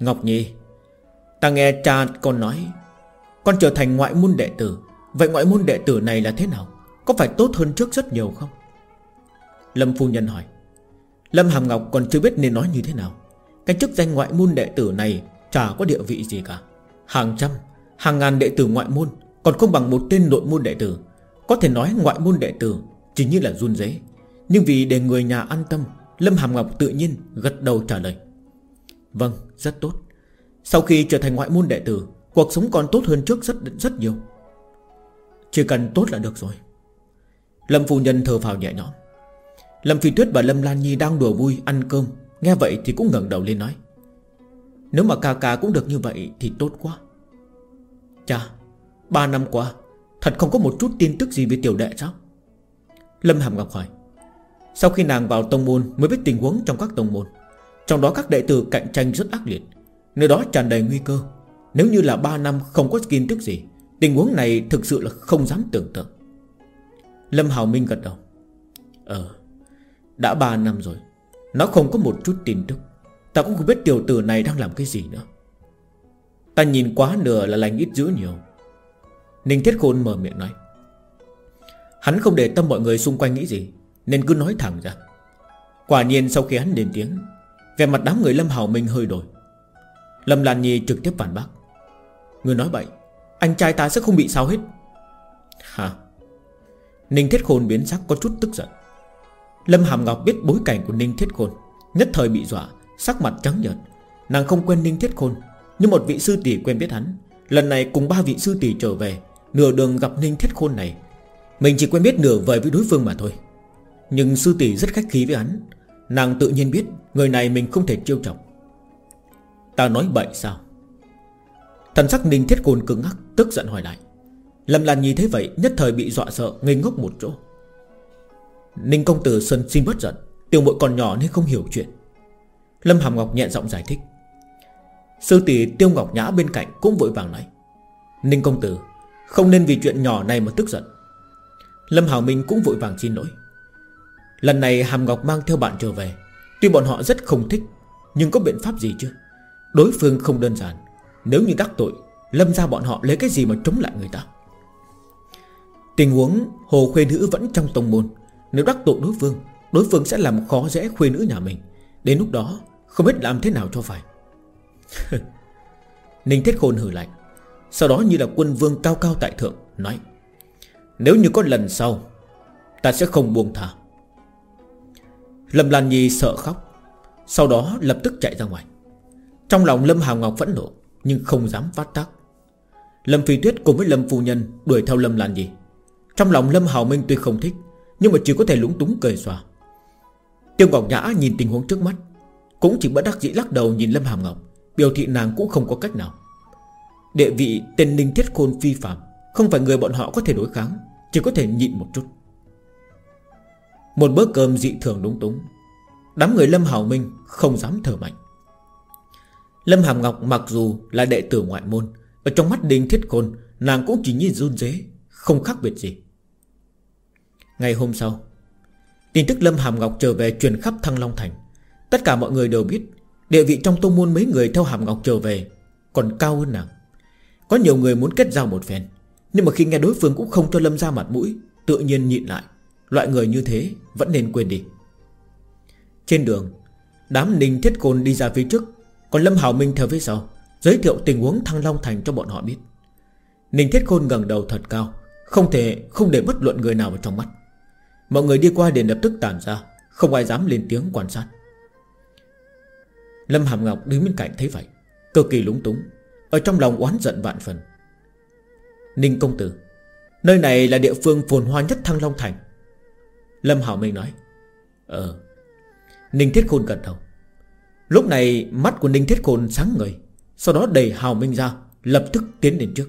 Ngọc Nhi Ta nghe cha con nói Con trở thành ngoại môn đệ tử. Vậy ngoại môn đệ tử này là thế nào? Có phải tốt hơn trước rất nhiều không? Lâm Phu Nhân hỏi. Lâm Hàm Ngọc còn chưa biết nên nói như thế nào. Cái chức danh ngoại môn đệ tử này Chả có địa vị gì cả. Hàng trăm, hàng ngàn đệ tử ngoại môn Còn không bằng một tên nội môn đệ tử. Có thể nói ngoại môn đệ tử Chỉ như là run rẩy nhưng vì để người nhà an tâm, Lâm Hàm Ngọc tự nhiên gật đầu trả lời. Vâng rất tốt. Sau khi trở thành ngoại môn đệ tử, Cuộc sống còn tốt hơn trước rất rất nhiều. Chỉ cần tốt là được rồi. Lâm phu nhân thở phào nhẹ nhõm. Lâm Phi Tuyết và Lâm Lan Nhi đang đùa vui, ăn cơm. Nghe vậy thì cũng ngẩng đầu lên nói. Nếu mà ca ca cũng được như vậy Thì tốt quá. Chà, Ba năm qua, Thật không có một chút tin tức gì về tiểu đệ sao? Lâm Hàm Ngọc hỏi. Sau khi nàng vào tông môn Mới biết tình huống trong các tông môn. Trong đó các đệ tử cạnh tranh rất ác liệt, Nơi đó tràn đầy nguy cơ. Nếu như là 3 năm không có tin tức gì, Tình huống này thực sự là không dám tưởng tượng. Lâm Hào Minh gật đầu. Ờ Đã 3 năm rồi, Nó không có một chút tin tức. Ta cũng không biết tiểu tử này đang làm cái gì nữa. Ta nhìn quá nửa là lành ít dữ nhiều. Ninh Thiết Khôn mở miệng nói. Hắn không để tâm mọi người xung quanh nghĩ gì. Nên cứ nói thẳng ra. Quả nhiên sau khi hắn lên tiếng Về mặt đám người Lâm Hảo Minh hơi đổi. Lâm Lan Nhi trực tiếp phản bác. Người nói bậy, Anh trai ta sẽ không bị sao hết. Hả? Ninh Thiết Khôn biến sắc có chút tức giận. Lâm Hàm Ngọc biết bối cảnh của Ninh Thiết Khôn, Nhất thời bị dọa, Sắc mặt trắng nhợt. Nàng không quen Ninh Thiết Khôn, Nhưng một vị sư tỷ quen biết hắn. Lần này cùng ba vị sư tỷ trở về, Nửa đường gặp Ninh Thiết Khôn này. Mình chỉ quen biết nửa vời với đối phương mà thôi. Nhưng sư tỷ rất khách khí với hắn. Nàng tự nhiên biết Người này mình không thể trêu chọc. Ta nói bậy sao? Thần sắc Ninh Thiết cồn cứng ngắc, Tức giận hỏi lại. Lâm Lan Nhi thấy vậy, nhất thời bị dọa sợ, ngây ngốc một chỗ. Ninh công tử Sơn xin bất giận, Tiểu muội còn nhỏ nên không hiểu chuyện. Lâm Hàm Ngọc nhẹ giọng giải thích. Sư tỷ Tiêu Ngọc Nhã bên cạnh cũng vội vàng nói. Ninh công tử, Không nên vì chuyện nhỏ này mà tức giận. Lâm hảo Minh cũng vội vàng xin lỗi. Lần này Hàm Ngọc mang theo bạn trở về. Tuy bọn họ rất không thích, Nhưng có biện pháp gì chứ? Đối phương không đơn giản. Nếu như đắc tội, Lâm ra bọn họ lấy cái gì mà chống lại người ta? Tình huống Hồ Khuê Nữ vẫn trong tông môn. Nếu đắc tội đối phương Đối phương sẽ làm khó dễ Khuê Nữ nhà mình. Đến lúc đó, không biết làm thế nào cho phải. Ninh Thiết Khôn hử lạnh. Sau đó như là quân vương cao cao tại thượng, Nói, Nếu như có lần sau, Ta sẽ không buông thả Lâm Lan Nhi sợ khóc. Sau đó lập tức chạy ra ngoài. Trong lòng Lâm Hào Ngọc vẫn nộ, Nhưng không dám phát tác. Lâm Phi Tuyết cùng với Lâm Phu Nhân Đuổi theo Lâm Lan Nhi. Trong lòng Lâm Hào Minh tuy không thích, Nhưng mà chỉ có thể lúng túng cười xòa. Tiêu Ngọc Nhã nhìn tình huống trước mắt, Cũng chỉ bất đắc dĩ lắc đầu nhìn Lâm Hào Ngọc, Biểu thị nàng cũng không có cách nào. Đệ vị tên Ninh Thiết Khôn phi phạm, Không phải người bọn họ có thể đối kháng, Chỉ có thể nhịn một chút. Một bữa cơm dị thường đúng túng. Đám người Lâm Hảo Minh Không dám thở mạnh. Lâm Hàm Ngọc mặc dù là đệ tử ngoại môn, Ở trong mắt Đinh Thiết Khôn, Nàng cũng chỉ nhìn run dế Không khác biệt gì. Ngày hôm sau, Tin tức Lâm Hàm Ngọc trở về truyền khắp Thăng Long Thành. Tất cả mọi người đều biết, Địa vị trong tông môn mấy người theo Hàm Ngọc trở về Còn cao hơn nàng. Có nhiều người muốn kết giao một phen, Nhưng mà khi nghe đối phương cũng không cho Lâm ra mặt mũi, Tự nhiên nhịn lại. Loại người như thế vẫn nên quên đi. Trên đường, Đám ninh thiết côn đi ra phía trước, Còn Lâm Hảo Minh theo phía sau, Giới thiệu tình huống Thăng Long Thành cho bọn họ biết. Ninh Thiết Côn ngẩng đầu thật cao, Không thể không để bất luận người nào vào trong mắt. Mọi người đi qua để lập tức tản ra, Không ai dám lên tiếng quan sát. Lâm Hàm Ngọc đứng bên cạnh thấy vậy, Cực kỳ lúng túng, Ở trong lòng oán giận vạn phần. Ninh công tử, Nơi này là địa phương phồn hoa nhất Thăng Long Thành. Lâm Hảo Minh nói Ờ Ninh Thiết Khôn gật đầu Lúc này mắt của Ninh Thiết Khôn sáng ngời, Sau đó đẩy Hào Minh ra, Lập tức tiến đến trước.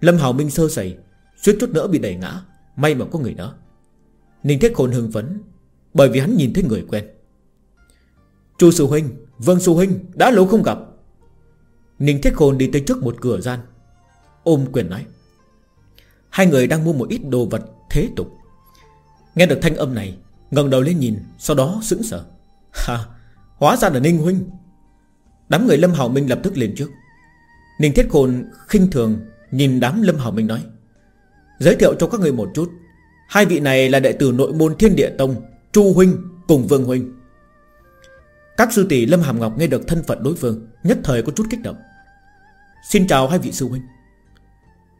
Lâm Hào Minh sơ sẩy, Suýt chút nữa bị đẩy ngã, May mà có người đó. Ninh Thiết Khôn hưng phấn, Bởi vì hắn nhìn thấy người quen. Chu Sư Huynh Vâng Sư Huynh, Đã lâu không gặp. Ninh Thiết Khôn đi tới trước một cửa gian, Ôm quyền nói, Hai người đang mua một ít đồ vật thế tục. Nghe được thanh âm này, ngẩng đầu lên nhìn, Sau đó sững sờ. Ha, Hóa ra là Ninh Huynh. Đám người Lâm Hảo Minh lập tức lên trước. Ninh Thiết Khôn khinh thường Nhìn đám Lâm Hảo Minh nói, Giới thiệu cho các người một chút. Hai vị này là đệ tử nội môn Thiên Địa Tông, Chu Huynh cùng Vương Huynh. Các sư tỷ Lâm Hàm Ngọc nghe được thân phận đối phương, Nhất thời có chút kích động. Xin chào hai vị sư huynh.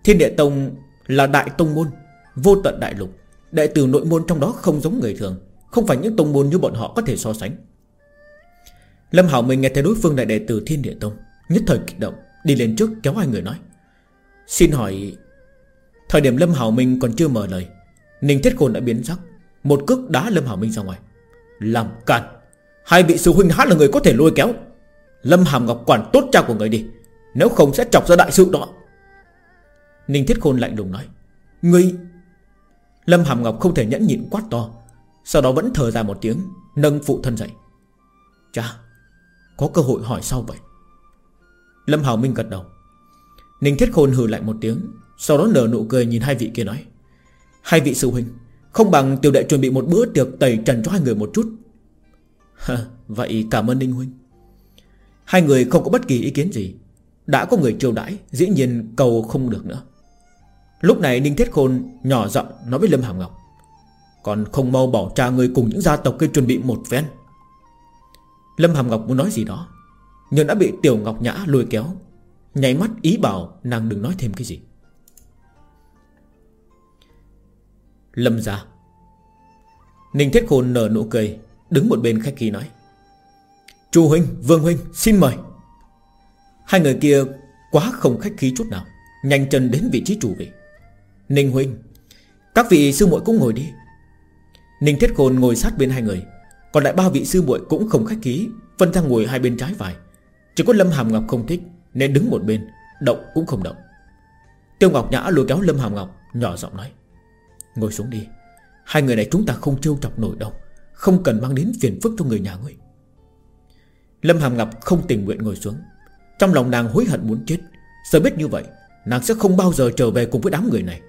Thiên Địa Tông là đại tông môn, Vô tận đại lục. Đệ tử nội môn trong đó không giống người thường, Không phải những tông môn như bọn họ có thể so sánh. Lâm Hảo Minh nghe thấy đối phương là đệ tử Thiên Địa Tông, Nhất thời kích động, Đi lên trước kéo hai người nói. Xin hỏi, Thời điểm Lâm Hảo Minh còn chưa mở lời, Ninh Thiết Khôn đã biến sắc, Một cước đá Lâm Hảo Minh ra ngoài. Làm càn, Hai vị sư huynh hát là người có thể lôi kéo? Lâm Hàm Ngọc quản tốt cha của người đi, Nếu không sẽ chọc ra đại sự đó. Ninh Thiết Khôn lạnh lùng nói. Ngươi Lâm Hàm Ngọc không thể nhẫn nhịn quát to. Sau đó vẫn thở ra một tiếng, Nâng phụ thân dậy. Cha, Có cơ hội hỏi sau vậy? Lâm Hảo Minh gật đầu. Ninh Thiết Khôn hừ lại một tiếng, Sau đó nở nụ cười nhìn hai vị kia nói. Hai vị sư huynh, Không bằng tiểu đệ chuẩn bị một bữa tiệc tẩy trần cho hai người một chút. Vậy cảm ơn Ninh Huynh. Hai người không có bất kỳ ý kiến gì. Đã có người chiêu đãi, Dĩ nhiên cầu không được nữa. Lúc này Ninh Thiết Khôn nhỏ giọng nói với Lâm Hàm Ngọc Còn không mau bỏ cha người cùng những gia tộc kia chuẩn bị một phen. Lâm Hàm Ngọc muốn nói gì đó Nhưng đã bị Tiểu Ngọc Nhã lôi kéo Nháy mắt ý bảo nàng đừng nói thêm cái gì. Lâm ra Ninh Thiết Khôn nở nụ cười Đứng một bên khách khí nói Chu Huynh, Vương Huynh, xin mời. Hai người kia quá không khách khí chút nào Nhanh chân đến vị trí chủ vị. Ninh Huynh, Các vị sư muội cũng ngồi đi. Ninh Thiết Khôn ngồi sát bên hai người, Còn lại ba vị sư muội cũng không khách khí, Phân ra ngồi hai bên trái phải. Chỉ có Lâm Hàm Ngọc không thích, Nên đứng một bên, Động cũng không động. Tiêu Ngọc Nhã lôi kéo Lâm Hàm Ngọc, Nhỏ giọng nói, Ngồi xuống đi, Hai người này chúng ta không trêu chọc nổi đâu, Không cần mang đến phiền phức cho người nhà ngươi. Lâm Hàm Ngọc không tình nguyện ngồi xuống. Trong lòng nàng hối hận muốn chết Sợ biết như vậy, Nàng sẽ không bao giờ trở về cùng với đám người này.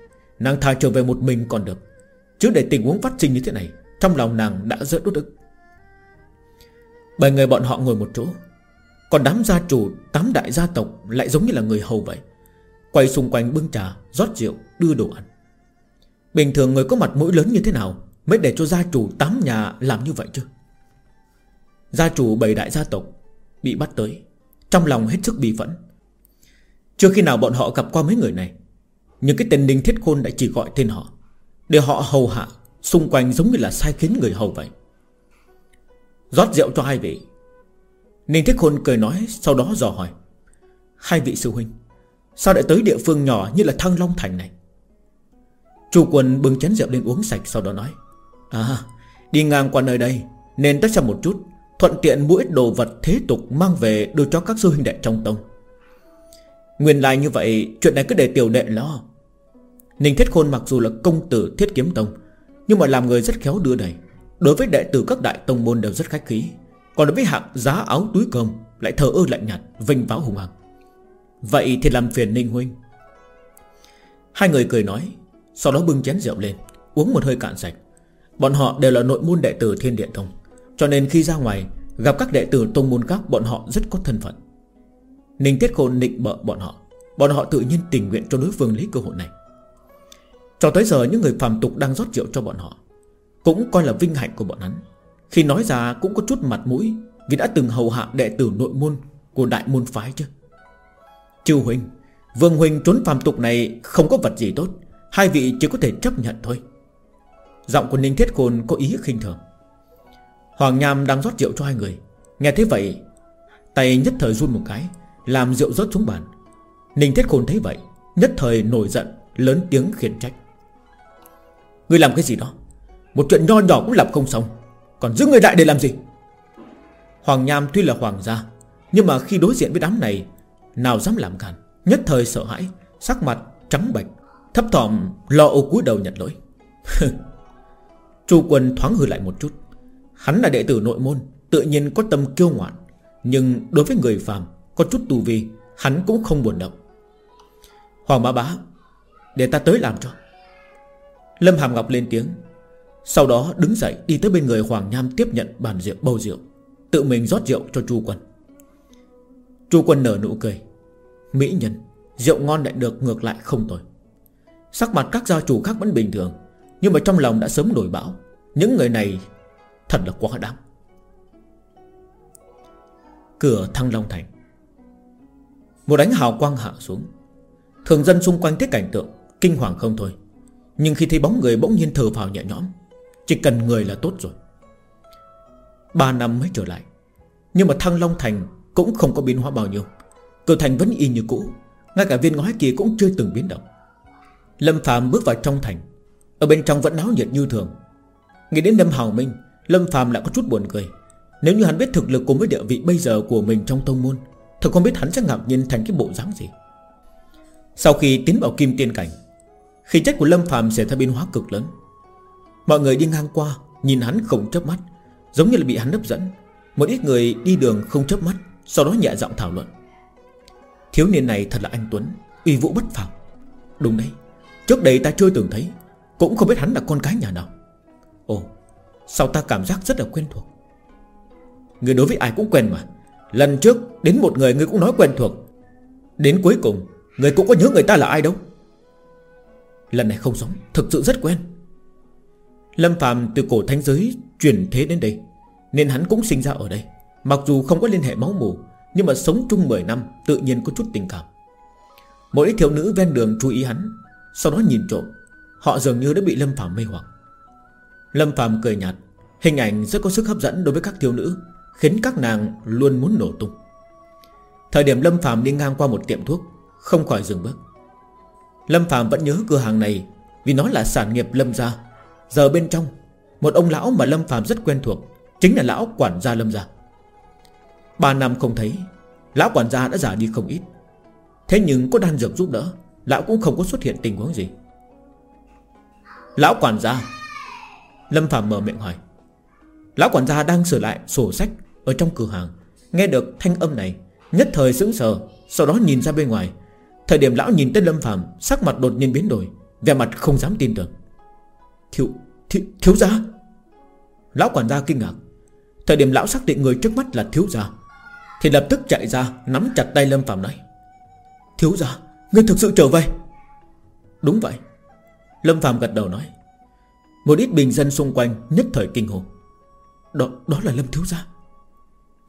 Nàng thà trở về một mình còn được. Chứ để tình huống phát sinh như thế này, Trong lòng nàng đã rất đốt ức. Bảy người bọn họ ngồi một chỗ. Còn đám gia chủ, Tám đại gia tộc lại giống như là người hầu vậy. Quay xung quanh bưng trà, Rót rượu, đưa đồ ăn. Bình thường người có mặt mũi lớn như thế nào Mới để cho gia chủ tám nhà làm như vậy chứ? Gia chủ bảy đại gia tộc Bị bắt tới, Trong lòng hết sức bị phẫn. Chưa khi nào bọn họ gặp qua mấy người này nhưng cái tên Ninh Thiết Khôn đã chỉ gọi tên họ, Để họ hầu hạ, Xung quanh giống như là sai khiến người hầu vậy. Rót rượu cho hai vị. Ninh Thiết Khôn cười nói, Sau đó dò hỏi, Hai vị sư huynh, Sao lại tới địa phương nhỏ như là Thăng Long Thành này? Chu quân bưng chén rượu lên uống sạch, Sau đó nói À đi ngang qua nơi đây, Nên tất xem một chút, Thuận tiện mua ít đồ vật thế tục Mang về đưa cho các sư huynh đệ trong tông. Nguyên lai như vậy, Chuyện này cứ để tiểu đệ lo. Ninh Thiết Khôn mặc dù là công tử thiết kiếm tông, Nhưng mà làm người rất khéo đưa đẩy. Đối với đệ tử các đại tông môn đều rất khách khí. Còn đối với hạng giá áo túi cơm, Lại thờ ơ lạnh nhạt Vinh váo hùng hăng Vậy thì làm phiền Ninh Huynh. Hai người cười nói, Sau đó bưng chén rượu lên, Uống một hơi cạn sạch. Bọn họ đều là nội môn đệ tử Thiên Điện Tông, Cho nên khi ra ngoài, Gặp các đệ tử tông môn các bọn họ rất có thân phận. Ninh Tiết Khôn định bợ bọn họ. Bọn họ tự nhiên tình nguyện cho đối phương lấy cơ hội này. Cho tới giờ những người phàm tục đang rót rượu cho bọn họ cũng coi là vinh hạnh của bọn hắn. Khi nói ra cũng có chút mặt mũi Vì đã từng hầu hạ đệ tử nội môn Của đại môn phái chứ. Chư Huynh Vương Huynh trốn phàm tục này không có vật gì tốt, Hai vị chỉ có thể chấp nhận thôi. Giọng của Ninh Thiết Khôn có ý khinh thường. Hoàng Nham đang rót rượu cho hai người. Nghe thế vậy, Tay nhất thời run một cái, Làm rượu rớt xuống bàn. Ninh Thiết Khôn thấy vậy, Nhất thời nổi giận, Lớn tiếng khiển trách. Ngươi làm cái gì đó? Một chuyện nho nhỏ cũng làm không xong. Còn giữ người đại để làm gì? Hoàng Nham tuy là hoàng gia, Nhưng mà khi đối diện với đám này, Nào dám làm càn, Nhất thời sợ hãi, Sắc mặt trắng bệch, Thấp thỏm, lo ô cúi đầu nhận lỗi. Chu quân thoáng hư lại một chút. Hắn là đệ tử nội môn, Tự nhiên có tâm kiêu ngoạn, Nhưng đối với người phàm, Có chút tù vi, Hắn cũng không buồn động. Hoàng bá bá, Để ta tới làm cho. Lâm Hàm Ngọc lên tiếng. Sau đó đứng dậy đi tới bên người Hoàng Nham tiếp nhận bàn rượu, bầu rượu. Tự mình rót rượu cho Chu Quân. Chu Quân nở nụ cười. Mỹ nhân, Rượu ngon lại được ngược lại không tồi. Sắc mặt các gia chủ khác vẫn bình thường, Nhưng mà trong lòng đã sớm nổi bão. Những người này thật là quá đáng. Cửa Thăng Long Thành. Một đánh hào quang hạ xuống. Thường dân xung quanh thấy cảnh tượng, Kinh hoàng không thôi. Nhưng khi thấy bóng người bỗng nhiên thở phào nhẹ nhõm, chỉ cần người là tốt rồi. Ba năm mới trở lại, Nhưng mà Thăng Long Thành Cũng không có biến hóa bao nhiêu. Cửa thành vẫn y như cũ, Ngay cả viên ngói kia cũng chưa từng biến động. Lâm Phạm bước vào trong thành, Ở bên trong vẫn náo nhiệt như thường. Nghĩ đến Lâm Hào Minh, Lâm Phạm lại có chút buồn cười. Nếu như hắn biết thực lực cùng với địa vị bây giờ của mình trong tông môn, Thật không biết hắn sẽ ngạc nhiên thành cái bộ dáng gì. Sau khi tiến vào kim tiên cảnh khi chất của Lâm Phạm sẽ thay biến hóa cực lớn. Mọi người đi ngang qua, Nhìn hắn không chớp mắt, Giống như là bị hắn hấp dẫn. Một ít người đi đường không chớp mắt, Sau đó nhẹ giọng thảo luận. Thiếu niên này thật là anh Tuấn, Uy vũ bất phàm. Đúng đấy, Trước đây ta chưa từng thấy, Cũng không biết hắn là con cái nhà nào. Ồ, Sao ta cảm giác rất là quen thuộc. Người đối với ai cũng quen mà, Lần trước đến một người người cũng nói quen thuộc. Đến cuối cùng, Người cũng có nhớ người ta là ai đâu. Lần này không giống, Thực sự rất quen. Lâm Phạm từ cổ thánh giới Chuyển thế đến đây, Nên hắn cũng sinh ra ở đây. Mặc dù không có liên hệ máu mù Nhưng mà sống chung 10 năm, Tự nhiên có chút tình cảm. Mỗi ít thiếu nữ ven đường chú ý hắn, Sau đó nhìn trộm. Họ dường như đã bị Lâm Phạm mê hoặc. Lâm Phạm cười nhạt, Hình ảnh rất có sức hấp dẫn đối với các thiếu nữ, Khiến các nàng luôn muốn nổ tung. Thời điểm Lâm Phạm đi ngang qua một tiệm thuốc, Không khỏi dừng bước. Lâm Phạm vẫn nhớ cửa hàng này Vì nó là sản nghiệp Lâm gia. Giờ bên trong, Một ông lão mà Lâm Phạm rất quen thuộc Chính là lão quản gia Lâm gia. Ba năm không thấy, Lão quản gia đã già đi không ít. Thế nhưng có đan dược giúp đỡ, Lão cũng không có xuất hiện tình huống gì. Lão quản gia, Lâm Phạm mở miệng hỏi. Lão quản gia đang sửa lại sổ sách Ở trong cửa hàng, Nghe được thanh âm này, Nhất thời sững sờ, Sau đó nhìn ra bên ngoài. Thời điểm lão nhìn tới Lâm Phạm Sắc mặt đột nhiên biến đổi Vẻ mặt không dám tin tưởng. Thiếu, thiếu, thiếu gia? Lão quản gia kinh ngạc. Thời điểm lão xác định người trước mắt là thiếu gia Thì lập tức chạy ra Nắm chặt tay Lâm Phạm nói Thiếu gia, ngươi thực sự trở về? Đúng vậy. Lâm Phạm gật đầu nói Một ít bình dân xung quanh nhất thời kinh hồn. Đó, đó là Lâm Thiếu Gia.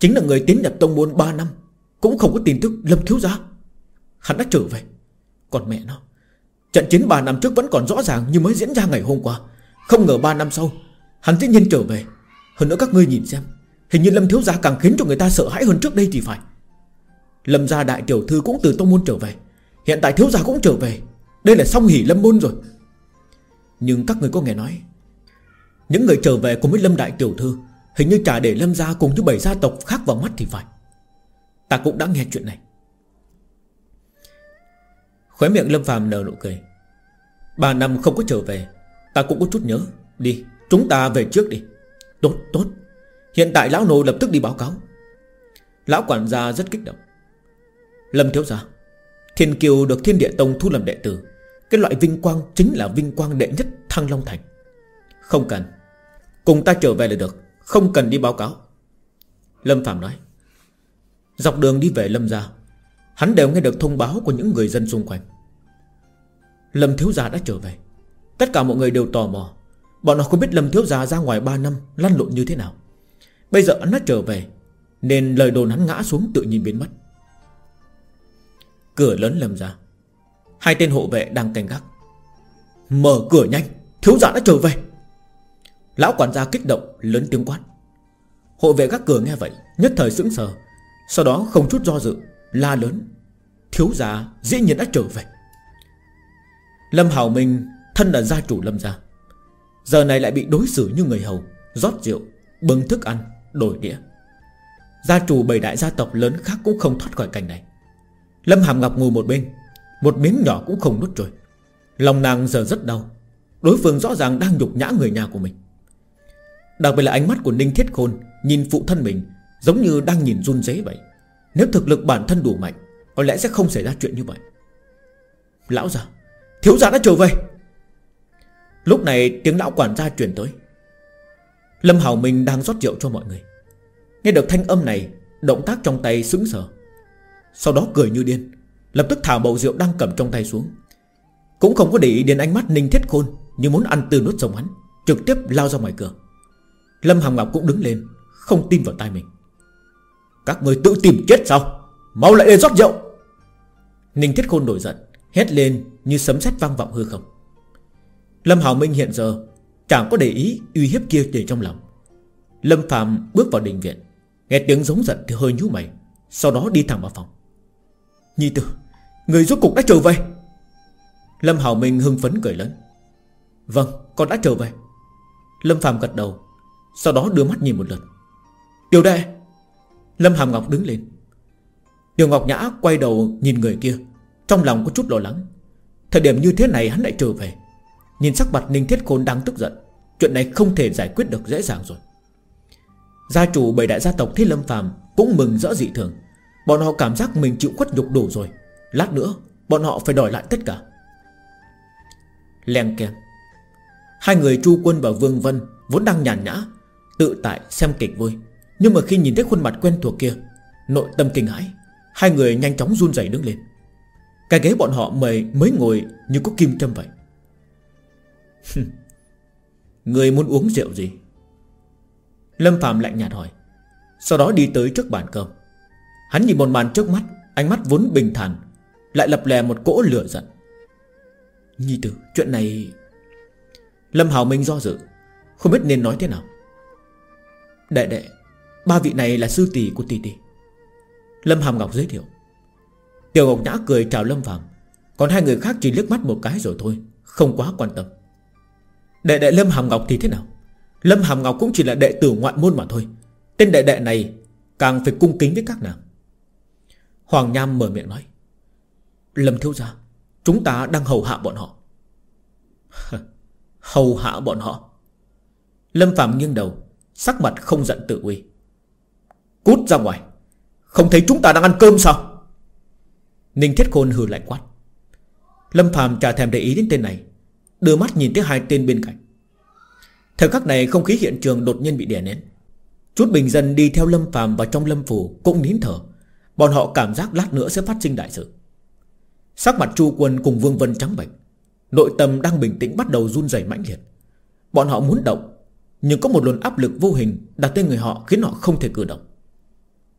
Chính là người tiến nhập tông môn 3 năm Cũng không có tin tức Lâm Thiếu Gia. Hắn đã trở về. Còn mẹ nó, Trận chiến 3 năm trước vẫn còn rõ ràng như mới diễn ra ngày hôm qua. Không ngờ 3 năm sau, Hắn dĩ nhiên trở về. Hơn nữa các ngươi nhìn xem, Hình như Lâm Thiếu Gia càng khiến cho người ta sợ hãi hơn trước đây thì phải. Lâm gia đại tiểu thư cũng từ tông môn trở về, Hiện tại thiếu gia cũng trở về. Đây là song hỉ lâm môn rồi. Nhưng các người có nghe nói, Những người trở về cùng với lâm đại tiểu thư Hình như trả để lâm gia cùng với bảy gia tộc khác vào mắt thì phải. Ta cũng đã nghe chuyện này. Khóe miệng lâm phàm nở nụ cười. Ba năm không có trở về, Ta cũng có chút nhớ. Đi, chúng ta về trước đi. Tốt tốt. Hiện tại lão nô lập tức đi báo cáo. Lão quản gia rất kích động. Lâm thiếu gia, Thiên Kiều được Thiên Địa Tông thu làm đệ tử. Cái loại vinh quang chính là vinh quang đệ nhất Thăng Long Thành. Không cần. Cùng ta trở về là được. Không cần đi báo cáo. Lâm Phạm nói. Dọc đường đi về Lâm gia, Hắn đều nghe được thông báo của những người dân xung quanh. Lâm Thiếu Gia đã trở về. Tất cả mọi người đều tò mò. Bọn họ không biết Lâm Thiếu Gia ra ngoài 3 năm Lăn lộn như thế nào. Bây giờ hắn đã trở về, Nên lời đồn hắn ngã xuống tự nhiên biến mất. Cửa lớn lầm ra. Hai tên hộ vệ đang canh gác. Mở cửa nhanh, Thiếu gia đã trở về. Lão quản gia kích động, lớn tiếng quát. Hộ vệ gác cửa nghe vậy, Nhất thời sững sờ. Sau đó không chút do dự, La lớn. Thiếu gia dĩ nhiên đã trở về. Lâm Hảo Minh Thân là gia chủ Lâm gia. Giờ này lại bị đối xử như người hầu rót rượu, bưng thức ăn, đổi đĩa. Gia chủ bảy đại gia tộc lớn khác cũng không thoát khỏi cảnh này. Lâm Hàm Ngọc ngồi một bên Một miếng nhỏ cũng không nuốt trôi, Lòng nàng giờ rất đau Đối phương rõ ràng đang nhục nhã người nhà của mình. Đặc biệt là ánh mắt của Ninh Thiết Khôn Nhìn phụ thân mình Giống như đang nhìn run rế vậy. Nếu thực lực bản thân đủ mạnh Có lẽ sẽ không xảy ra chuyện như vậy. Lão già Thiếu gia đã trở về. Lúc này tiếng lão quản gia truyền tới. Lâm Hảo Minh đang rót rượu cho mọi người. Nghe được thanh âm này, Động tác trong tay sững sờ. Sau đó cười như điên, Lập tức thả bầu rượu đang cầm trong tay xuống. Cũng không có để ý đến ánh mắt Ninh Thiết Khôn Như muốn ăn từ nuốt sống hắn, Trực tiếp lao ra ngoài cửa. Lâm Hàm Ngọc cũng đứng lên, Không tin vào tay mình. Các người tự tìm chết sao? Mau lại đây rót rượu! Ninh Thiết Khôn nổi giận. Hét lên như sấm sét vang vọng hư không. Lâm hảo Minh hiện giờ Chẳng có để ý uy hiếp kia để trong lòng. Lâm Phạm bước vào đình viện, Nghe tiếng giống giận thì hơi nhú mày, Sau đó đi thẳng vào phòng. Nhi tử, Người rốt cục đã trở về. Lâm Hảo Minh hưng phấn cười lớn. Vâng con đã trở về. Lâm Phạm gật đầu, Sau đó đưa mắt nhìn một lượt. Tiểu đệ. Lâm Hàm Ngọc đứng lên. Tiểu Ngọc Nhã quay đầu nhìn người kia. Trong lòng có chút lo lắng. Thời điểm như thế này hắn lại trở về. Nhìn sắc mặt Ninh Thiết Khôn đang tức giận, Chuyện này không thể giải quyết được dễ dàng rồi. Gia chủ bảy đại gia tộc Thiết Lâm Phàm Cũng mừng rỡ dị thường. Bọn họ cảm giác mình chịu khuất nhục đủ rồi. Lát nữa, bọn họ phải đòi lại tất cả. Len keng. Hai người Chu Quân và Vương Vân Vốn đang nhàn nhã, Tự tại xem kịch vui. Nhưng mà khi nhìn thấy khuôn mặt quen thuộc kia, Nội tâm kinh hãi. Hai người nhanh chóng run rẩy đứng lên. Cái ghế bọn họ mời mới ngồi như có kim châm vậy. Người muốn uống rượu gì? Lâm Phạm lạnh nhạt hỏi. Sau đó đi tới trước bàn cơm. Hắn nhìn một màn trước mắt, Ánh mắt vốn bình thản, Lại lập lè một cỗ lửa giận. Nhi tử, chuyện này Lâm Hào Minh do dự, Không biết nên nói thế nào. Đệ đệ, Ba vị này là sư tỷ của tỷ tỷ. Lâm Hàm Ngọc giới thiệu. Tiểu Ngọc Nhã cười chào Lâm Phạm Còn hai người khác chỉ liếc mắt một cái rồi thôi, Không quá quan tâm. Đệ đệ Lâm Hàm Ngọc thì thế nào? Lâm Hàm Ngọc cũng chỉ là đệ tử ngoại môn mà thôi. Tên đệ đệ này Càng phải cung kính với các nàng. Hoàng Nham mở miệng nói, Lâm thiếu gia, Chúng ta đang hầu hạ bọn họ. Hầu hạ bọn họ? Lâm Phạm nghiêng đầu, Sắc mặt không giận tự uy. Cút ra ngoài, Không thấy chúng ta đang ăn cơm sao? Ninh Thiết Khôn hừ lạnh quát. Lâm Phạm chả thèm để ý đến tên này, Đưa mắt nhìn tới hai tên bên cạnh. Thời khắc này không khí hiện trường đột nhiên bị đè nén. Chút bình dân đi theo Lâm Phạm vào trong Lâm Phủ Cũng nín thở. Bọn họ cảm giác lát nữa sẽ phát sinh đại sự. Sắc mặt Chu Quân cùng Vương Vân trắng bệnh Nội tâm đang bình tĩnh bắt đầu run rẩy mãnh liệt. Bọn họ muốn động, Nhưng có một luồng áp lực vô hình Đặt tên người họ khiến họ không thể cử động.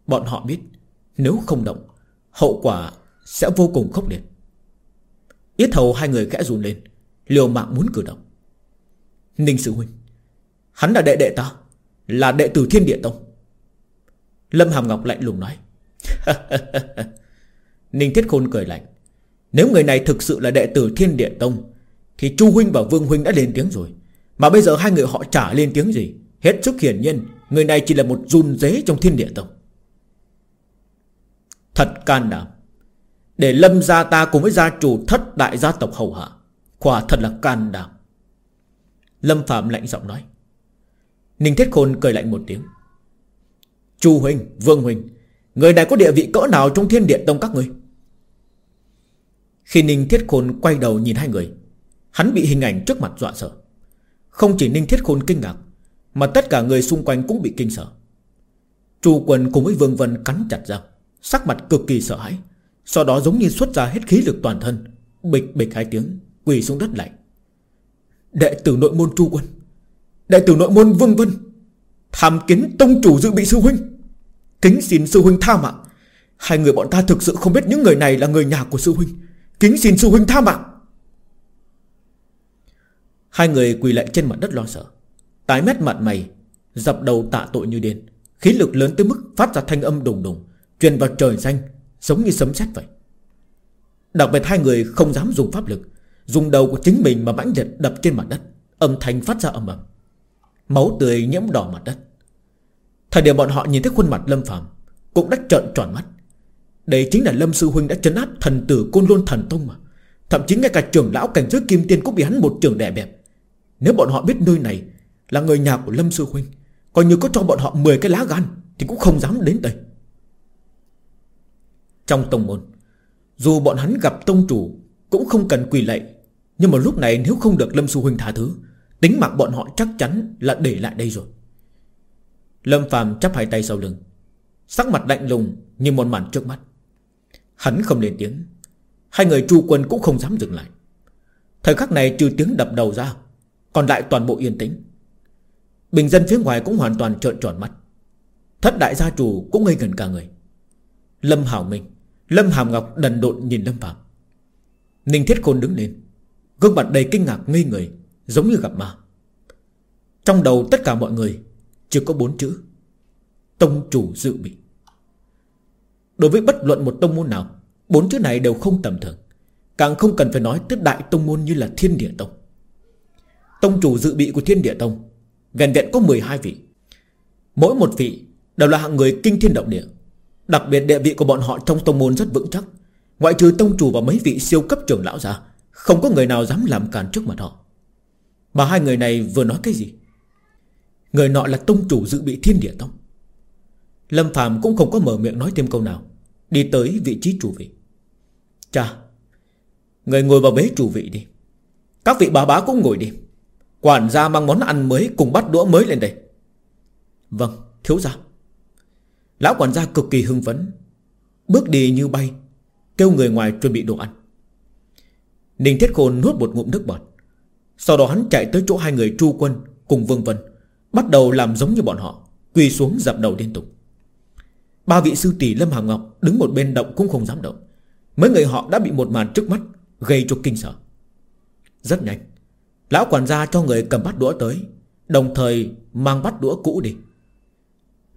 Bọn họ biết, Nếu không động, Hậu quả sẽ vô cùng khốc liệt. Yết hầu hai người khẽ run lên, Liều mạng muốn cử động. Ninh Sư Huynh, Hắn là đệ đệ ta, Là đệ tử Thiên Địa Tông. Lâm Hàm Ngọc lạnh lùng nói. Ninh Thiết Khôn cười lạnh. Nếu người này thực sự là đệ tử Thiên Địa Tông, Thì Chu Huynh và Vương Huynh đã lên tiếng rồi. Mà bây giờ hai người họ trả lên tiếng gì. Hết sức hiển nhiên, Người này chỉ là một run dế trong Thiên Địa Tông. Thật can đảm. Để lâm gia ta cùng với gia chủ thất đại gia tộc hầu hạ. Quả thật là can đảm. Lâm Phạm lạnh giọng nói. Ninh Thiết Khôn cười lạnh một tiếng. Chu Huynh, Vương Huynh Người này có địa vị cỡ nào trong thiên địa tông các người Khi Ninh Thiết Khôn quay đầu nhìn hai người Hắn bị hình ảnh trước mặt dọa sợ. Không chỉ Ninh Thiết Khôn kinh ngạc Mà tất cả người xung quanh cũng bị kinh sợ. Chu Quân cùng với Vương Vân cắn chặt răng Sắc mặt cực kỳ sợ hãi. Sau đó giống như xuất ra hết khí lực toàn thân, Bịch bịch hai tiếng, Quỳ xuống đất lạnh Đệ tử nội môn Chu Quân, Đệ tử nội môn Vương Vân, Tham kiến tông chủ dự bị sư huynh. Kính xin sư huynh tha mạng. Hai người bọn ta thực sự không biết những người này là người nhà của sư huynh. Kính xin sư huynh tha mạng. Hai người quỳ lại trên mặt đất lo sợ. Tái mét mặt mày, Dập đầu tạ tội như điên. Khí lực lớn tới mức phát ra thanh âm đùng đùng, Truyền vào trời xanh Giống như sấm sét vậy. Đặc biệt hai người không dám dùng pháp lực, Dùng đầu của chính mình mà mãnh liệt đập trên mặt đất. Âm thanh phát ra ầm ầm. Máu tươi nhiễm đỏ mặt đất. Thời điểm bọn họ nhìn thấy khuôn mặt Lâm Phàm Cũng đã trợn tròn mắt. Đây chính là Lâm Sư Huynh đã chấn áp thần tử Côn Lôn Thần Tông mà. Thậm chí ngay cả trưởng lão cảnh giới Kim Tiên Cũng bị hắn một trường đè bẹp. Nếu bọn họ biết nơi này Là người nhà của Lâm Sư Huynh, Coi như có cho bọn họ 10 cái lá gan Thì cũng không dám đến đây. Trong tông môn. Dù bọn hắn gặp tông chủ, Cũng không cần quỳ lạy. Nhưng mà lúc này nếu không được Lâm Sư Huynh tha thứ, Tính mạng bọn họ chắc chắn là để lại đây rồi. Lâm Phạm chắp hai tay sau lưng, Sắc mặt lạnh lùng như một màn trước mắt. Hắn không lên tiếng. Hai người chu quân cũng không dám dừng lại. Thời khắc này trừ tiếng đập đầu ra, Còn lại toàn bộ yên tĩnh. Bình dân phía ngoài cũng hoàn toàn trợn tròn mắt. Thất đại gia chủ cũng ngây ngẩn cả người. Lâm Hảo Minh Lâm Hàm Ngọc đần độn nhìn Lâm Phạm. Ninh Thiết Khôn đứng lên. Gương mặt đầy kinh ngạc ngây người, Giống như gặp ma. Trong đầu tất cả mọi người Chỉ có bốn chữ. Tông chủ dự bị. Đối với bất luận một tông môn nào, Bốn chữ này đều không tầm thường. Càng không cần phải nói tới đại tông môn như là thiên địa tông. Tông chủ dự bị của thiên địa tông, Vẹn vẹn có 12 vị. Mỗi một vị đều là hạng người kinh thiên động địa. Đặc biệt địa vị của bọn họ trong tông môn rất vững chắc. Ngoại trừ tông chủ và mấy vị siêu cấp trưởng lão ra, Không có người nào dám làm cản trước mặt họ. Mà hai người này vừa nói cái gì? Người nọ là tông chủ dự bị thiên địa tông. Lâm Phạm cũng không có mở miệng nói thêm câu nào. Đi tới vị trí chủ vị. Cha Người ngồi vào bế chủ vị đi. Các vị bà bá cũng ngồi đi. Quản gia mang món ăn mới cùng bắt đũa mới lên đây. Vâng thiếu gia. Lão quản gia cực kỳ hưng phấn. Bước đi như bay, Kêu người ngoài chuẩn bị đồ ăn. Ninh Thiết Khôn nuốt một ngụm nước bọt. Sau đó hắn chạy tới chỗ hai người tru quân Cùng Vương Vân, Bắt đầu làm giống như bọn họ, Quỳ xuống dập đầu liên tục. Ba vị sư tỷ Lâm Hàm Ngọc Đứng một bên động cũng không dám động. Mấy người họ đã bị một màn trước mắt Gây cho kinh sợ. Rất nhanh, Lão quản gia cho người cầm bát đũa tới, Đồng thời mang bát đũa cũ đi.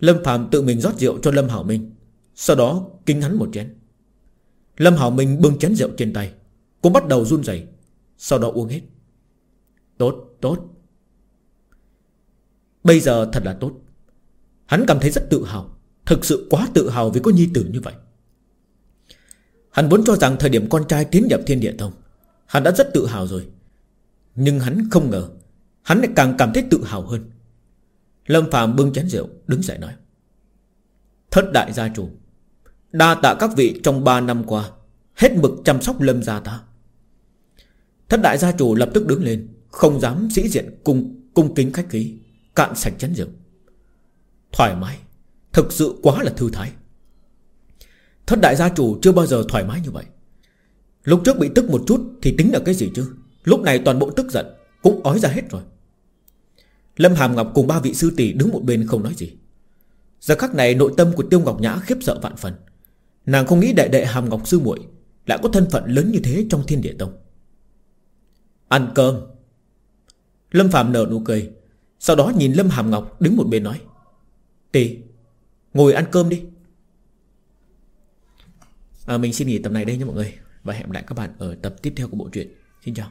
Lâm Phạm tự mình rót rượu cho Lâm Hảo Minh. Sau đó kinh hắn một chén. Lâm Hảo Minh bưng chén rượu trên tay. Cũng bắt đầu run rẩy Sau đó uống hết. Tốt, tốt. Bây giờ thật là tốt. Hắn cảm thấy rất tự hào Thực sự quá tự hào vì có nhi tử như vậy. Hắn vốn cho rằng thời điểm con trai tiến nhập thiên địa tông Hắn đã rất tự hào rồi. Nhưng hắn không ngờ Hắn lại càng cảm thấy tự hào hơn. Lâm Phạm bưng chén rượu Đứng dậy nói. Thất đại gia chủ Đa tạ các vị trong 3 năm qua Hết mực chăm sóc lâm gia ta. Thất đại gia chủ lập tức đứng lên Không dám sĩ diện cung, cung kính khách khí Cạn sạch chén rượu. Thoải mái Thực sự quá là thư thái. Thất đại gia chủ chưa bao giờ thoải mái như vậy. Lúc trước bị tức một chút Thì tính là cái gì chứ? Lúc này toàn bộ tức giận Cũng ói ra hết rồi. Lâm Hàm Ngọc cùng ba vị sư tỷ đứng một bên không nói gì. Giờ khắc này nội tâm của Tiêu Ngọc Nhã khiếp sợ vạn phần. Nàng không nghĩ đại đệ Hàm Ngọc Sư muội Lại có thân phận lớn như thế trong thiên địa tông. Ăn cơm. Lâm Phạm nở nụ cười Sau đó nhìn Lâm Hàm Ngọc đứng một bên nói Tỷ Ngồi ăn cơm đi. À, Mình xin nghỉ tập này đây nha mọi người Và hẹn lại các bạn ở tập tiếp theo của bộ truyện. Xin chào.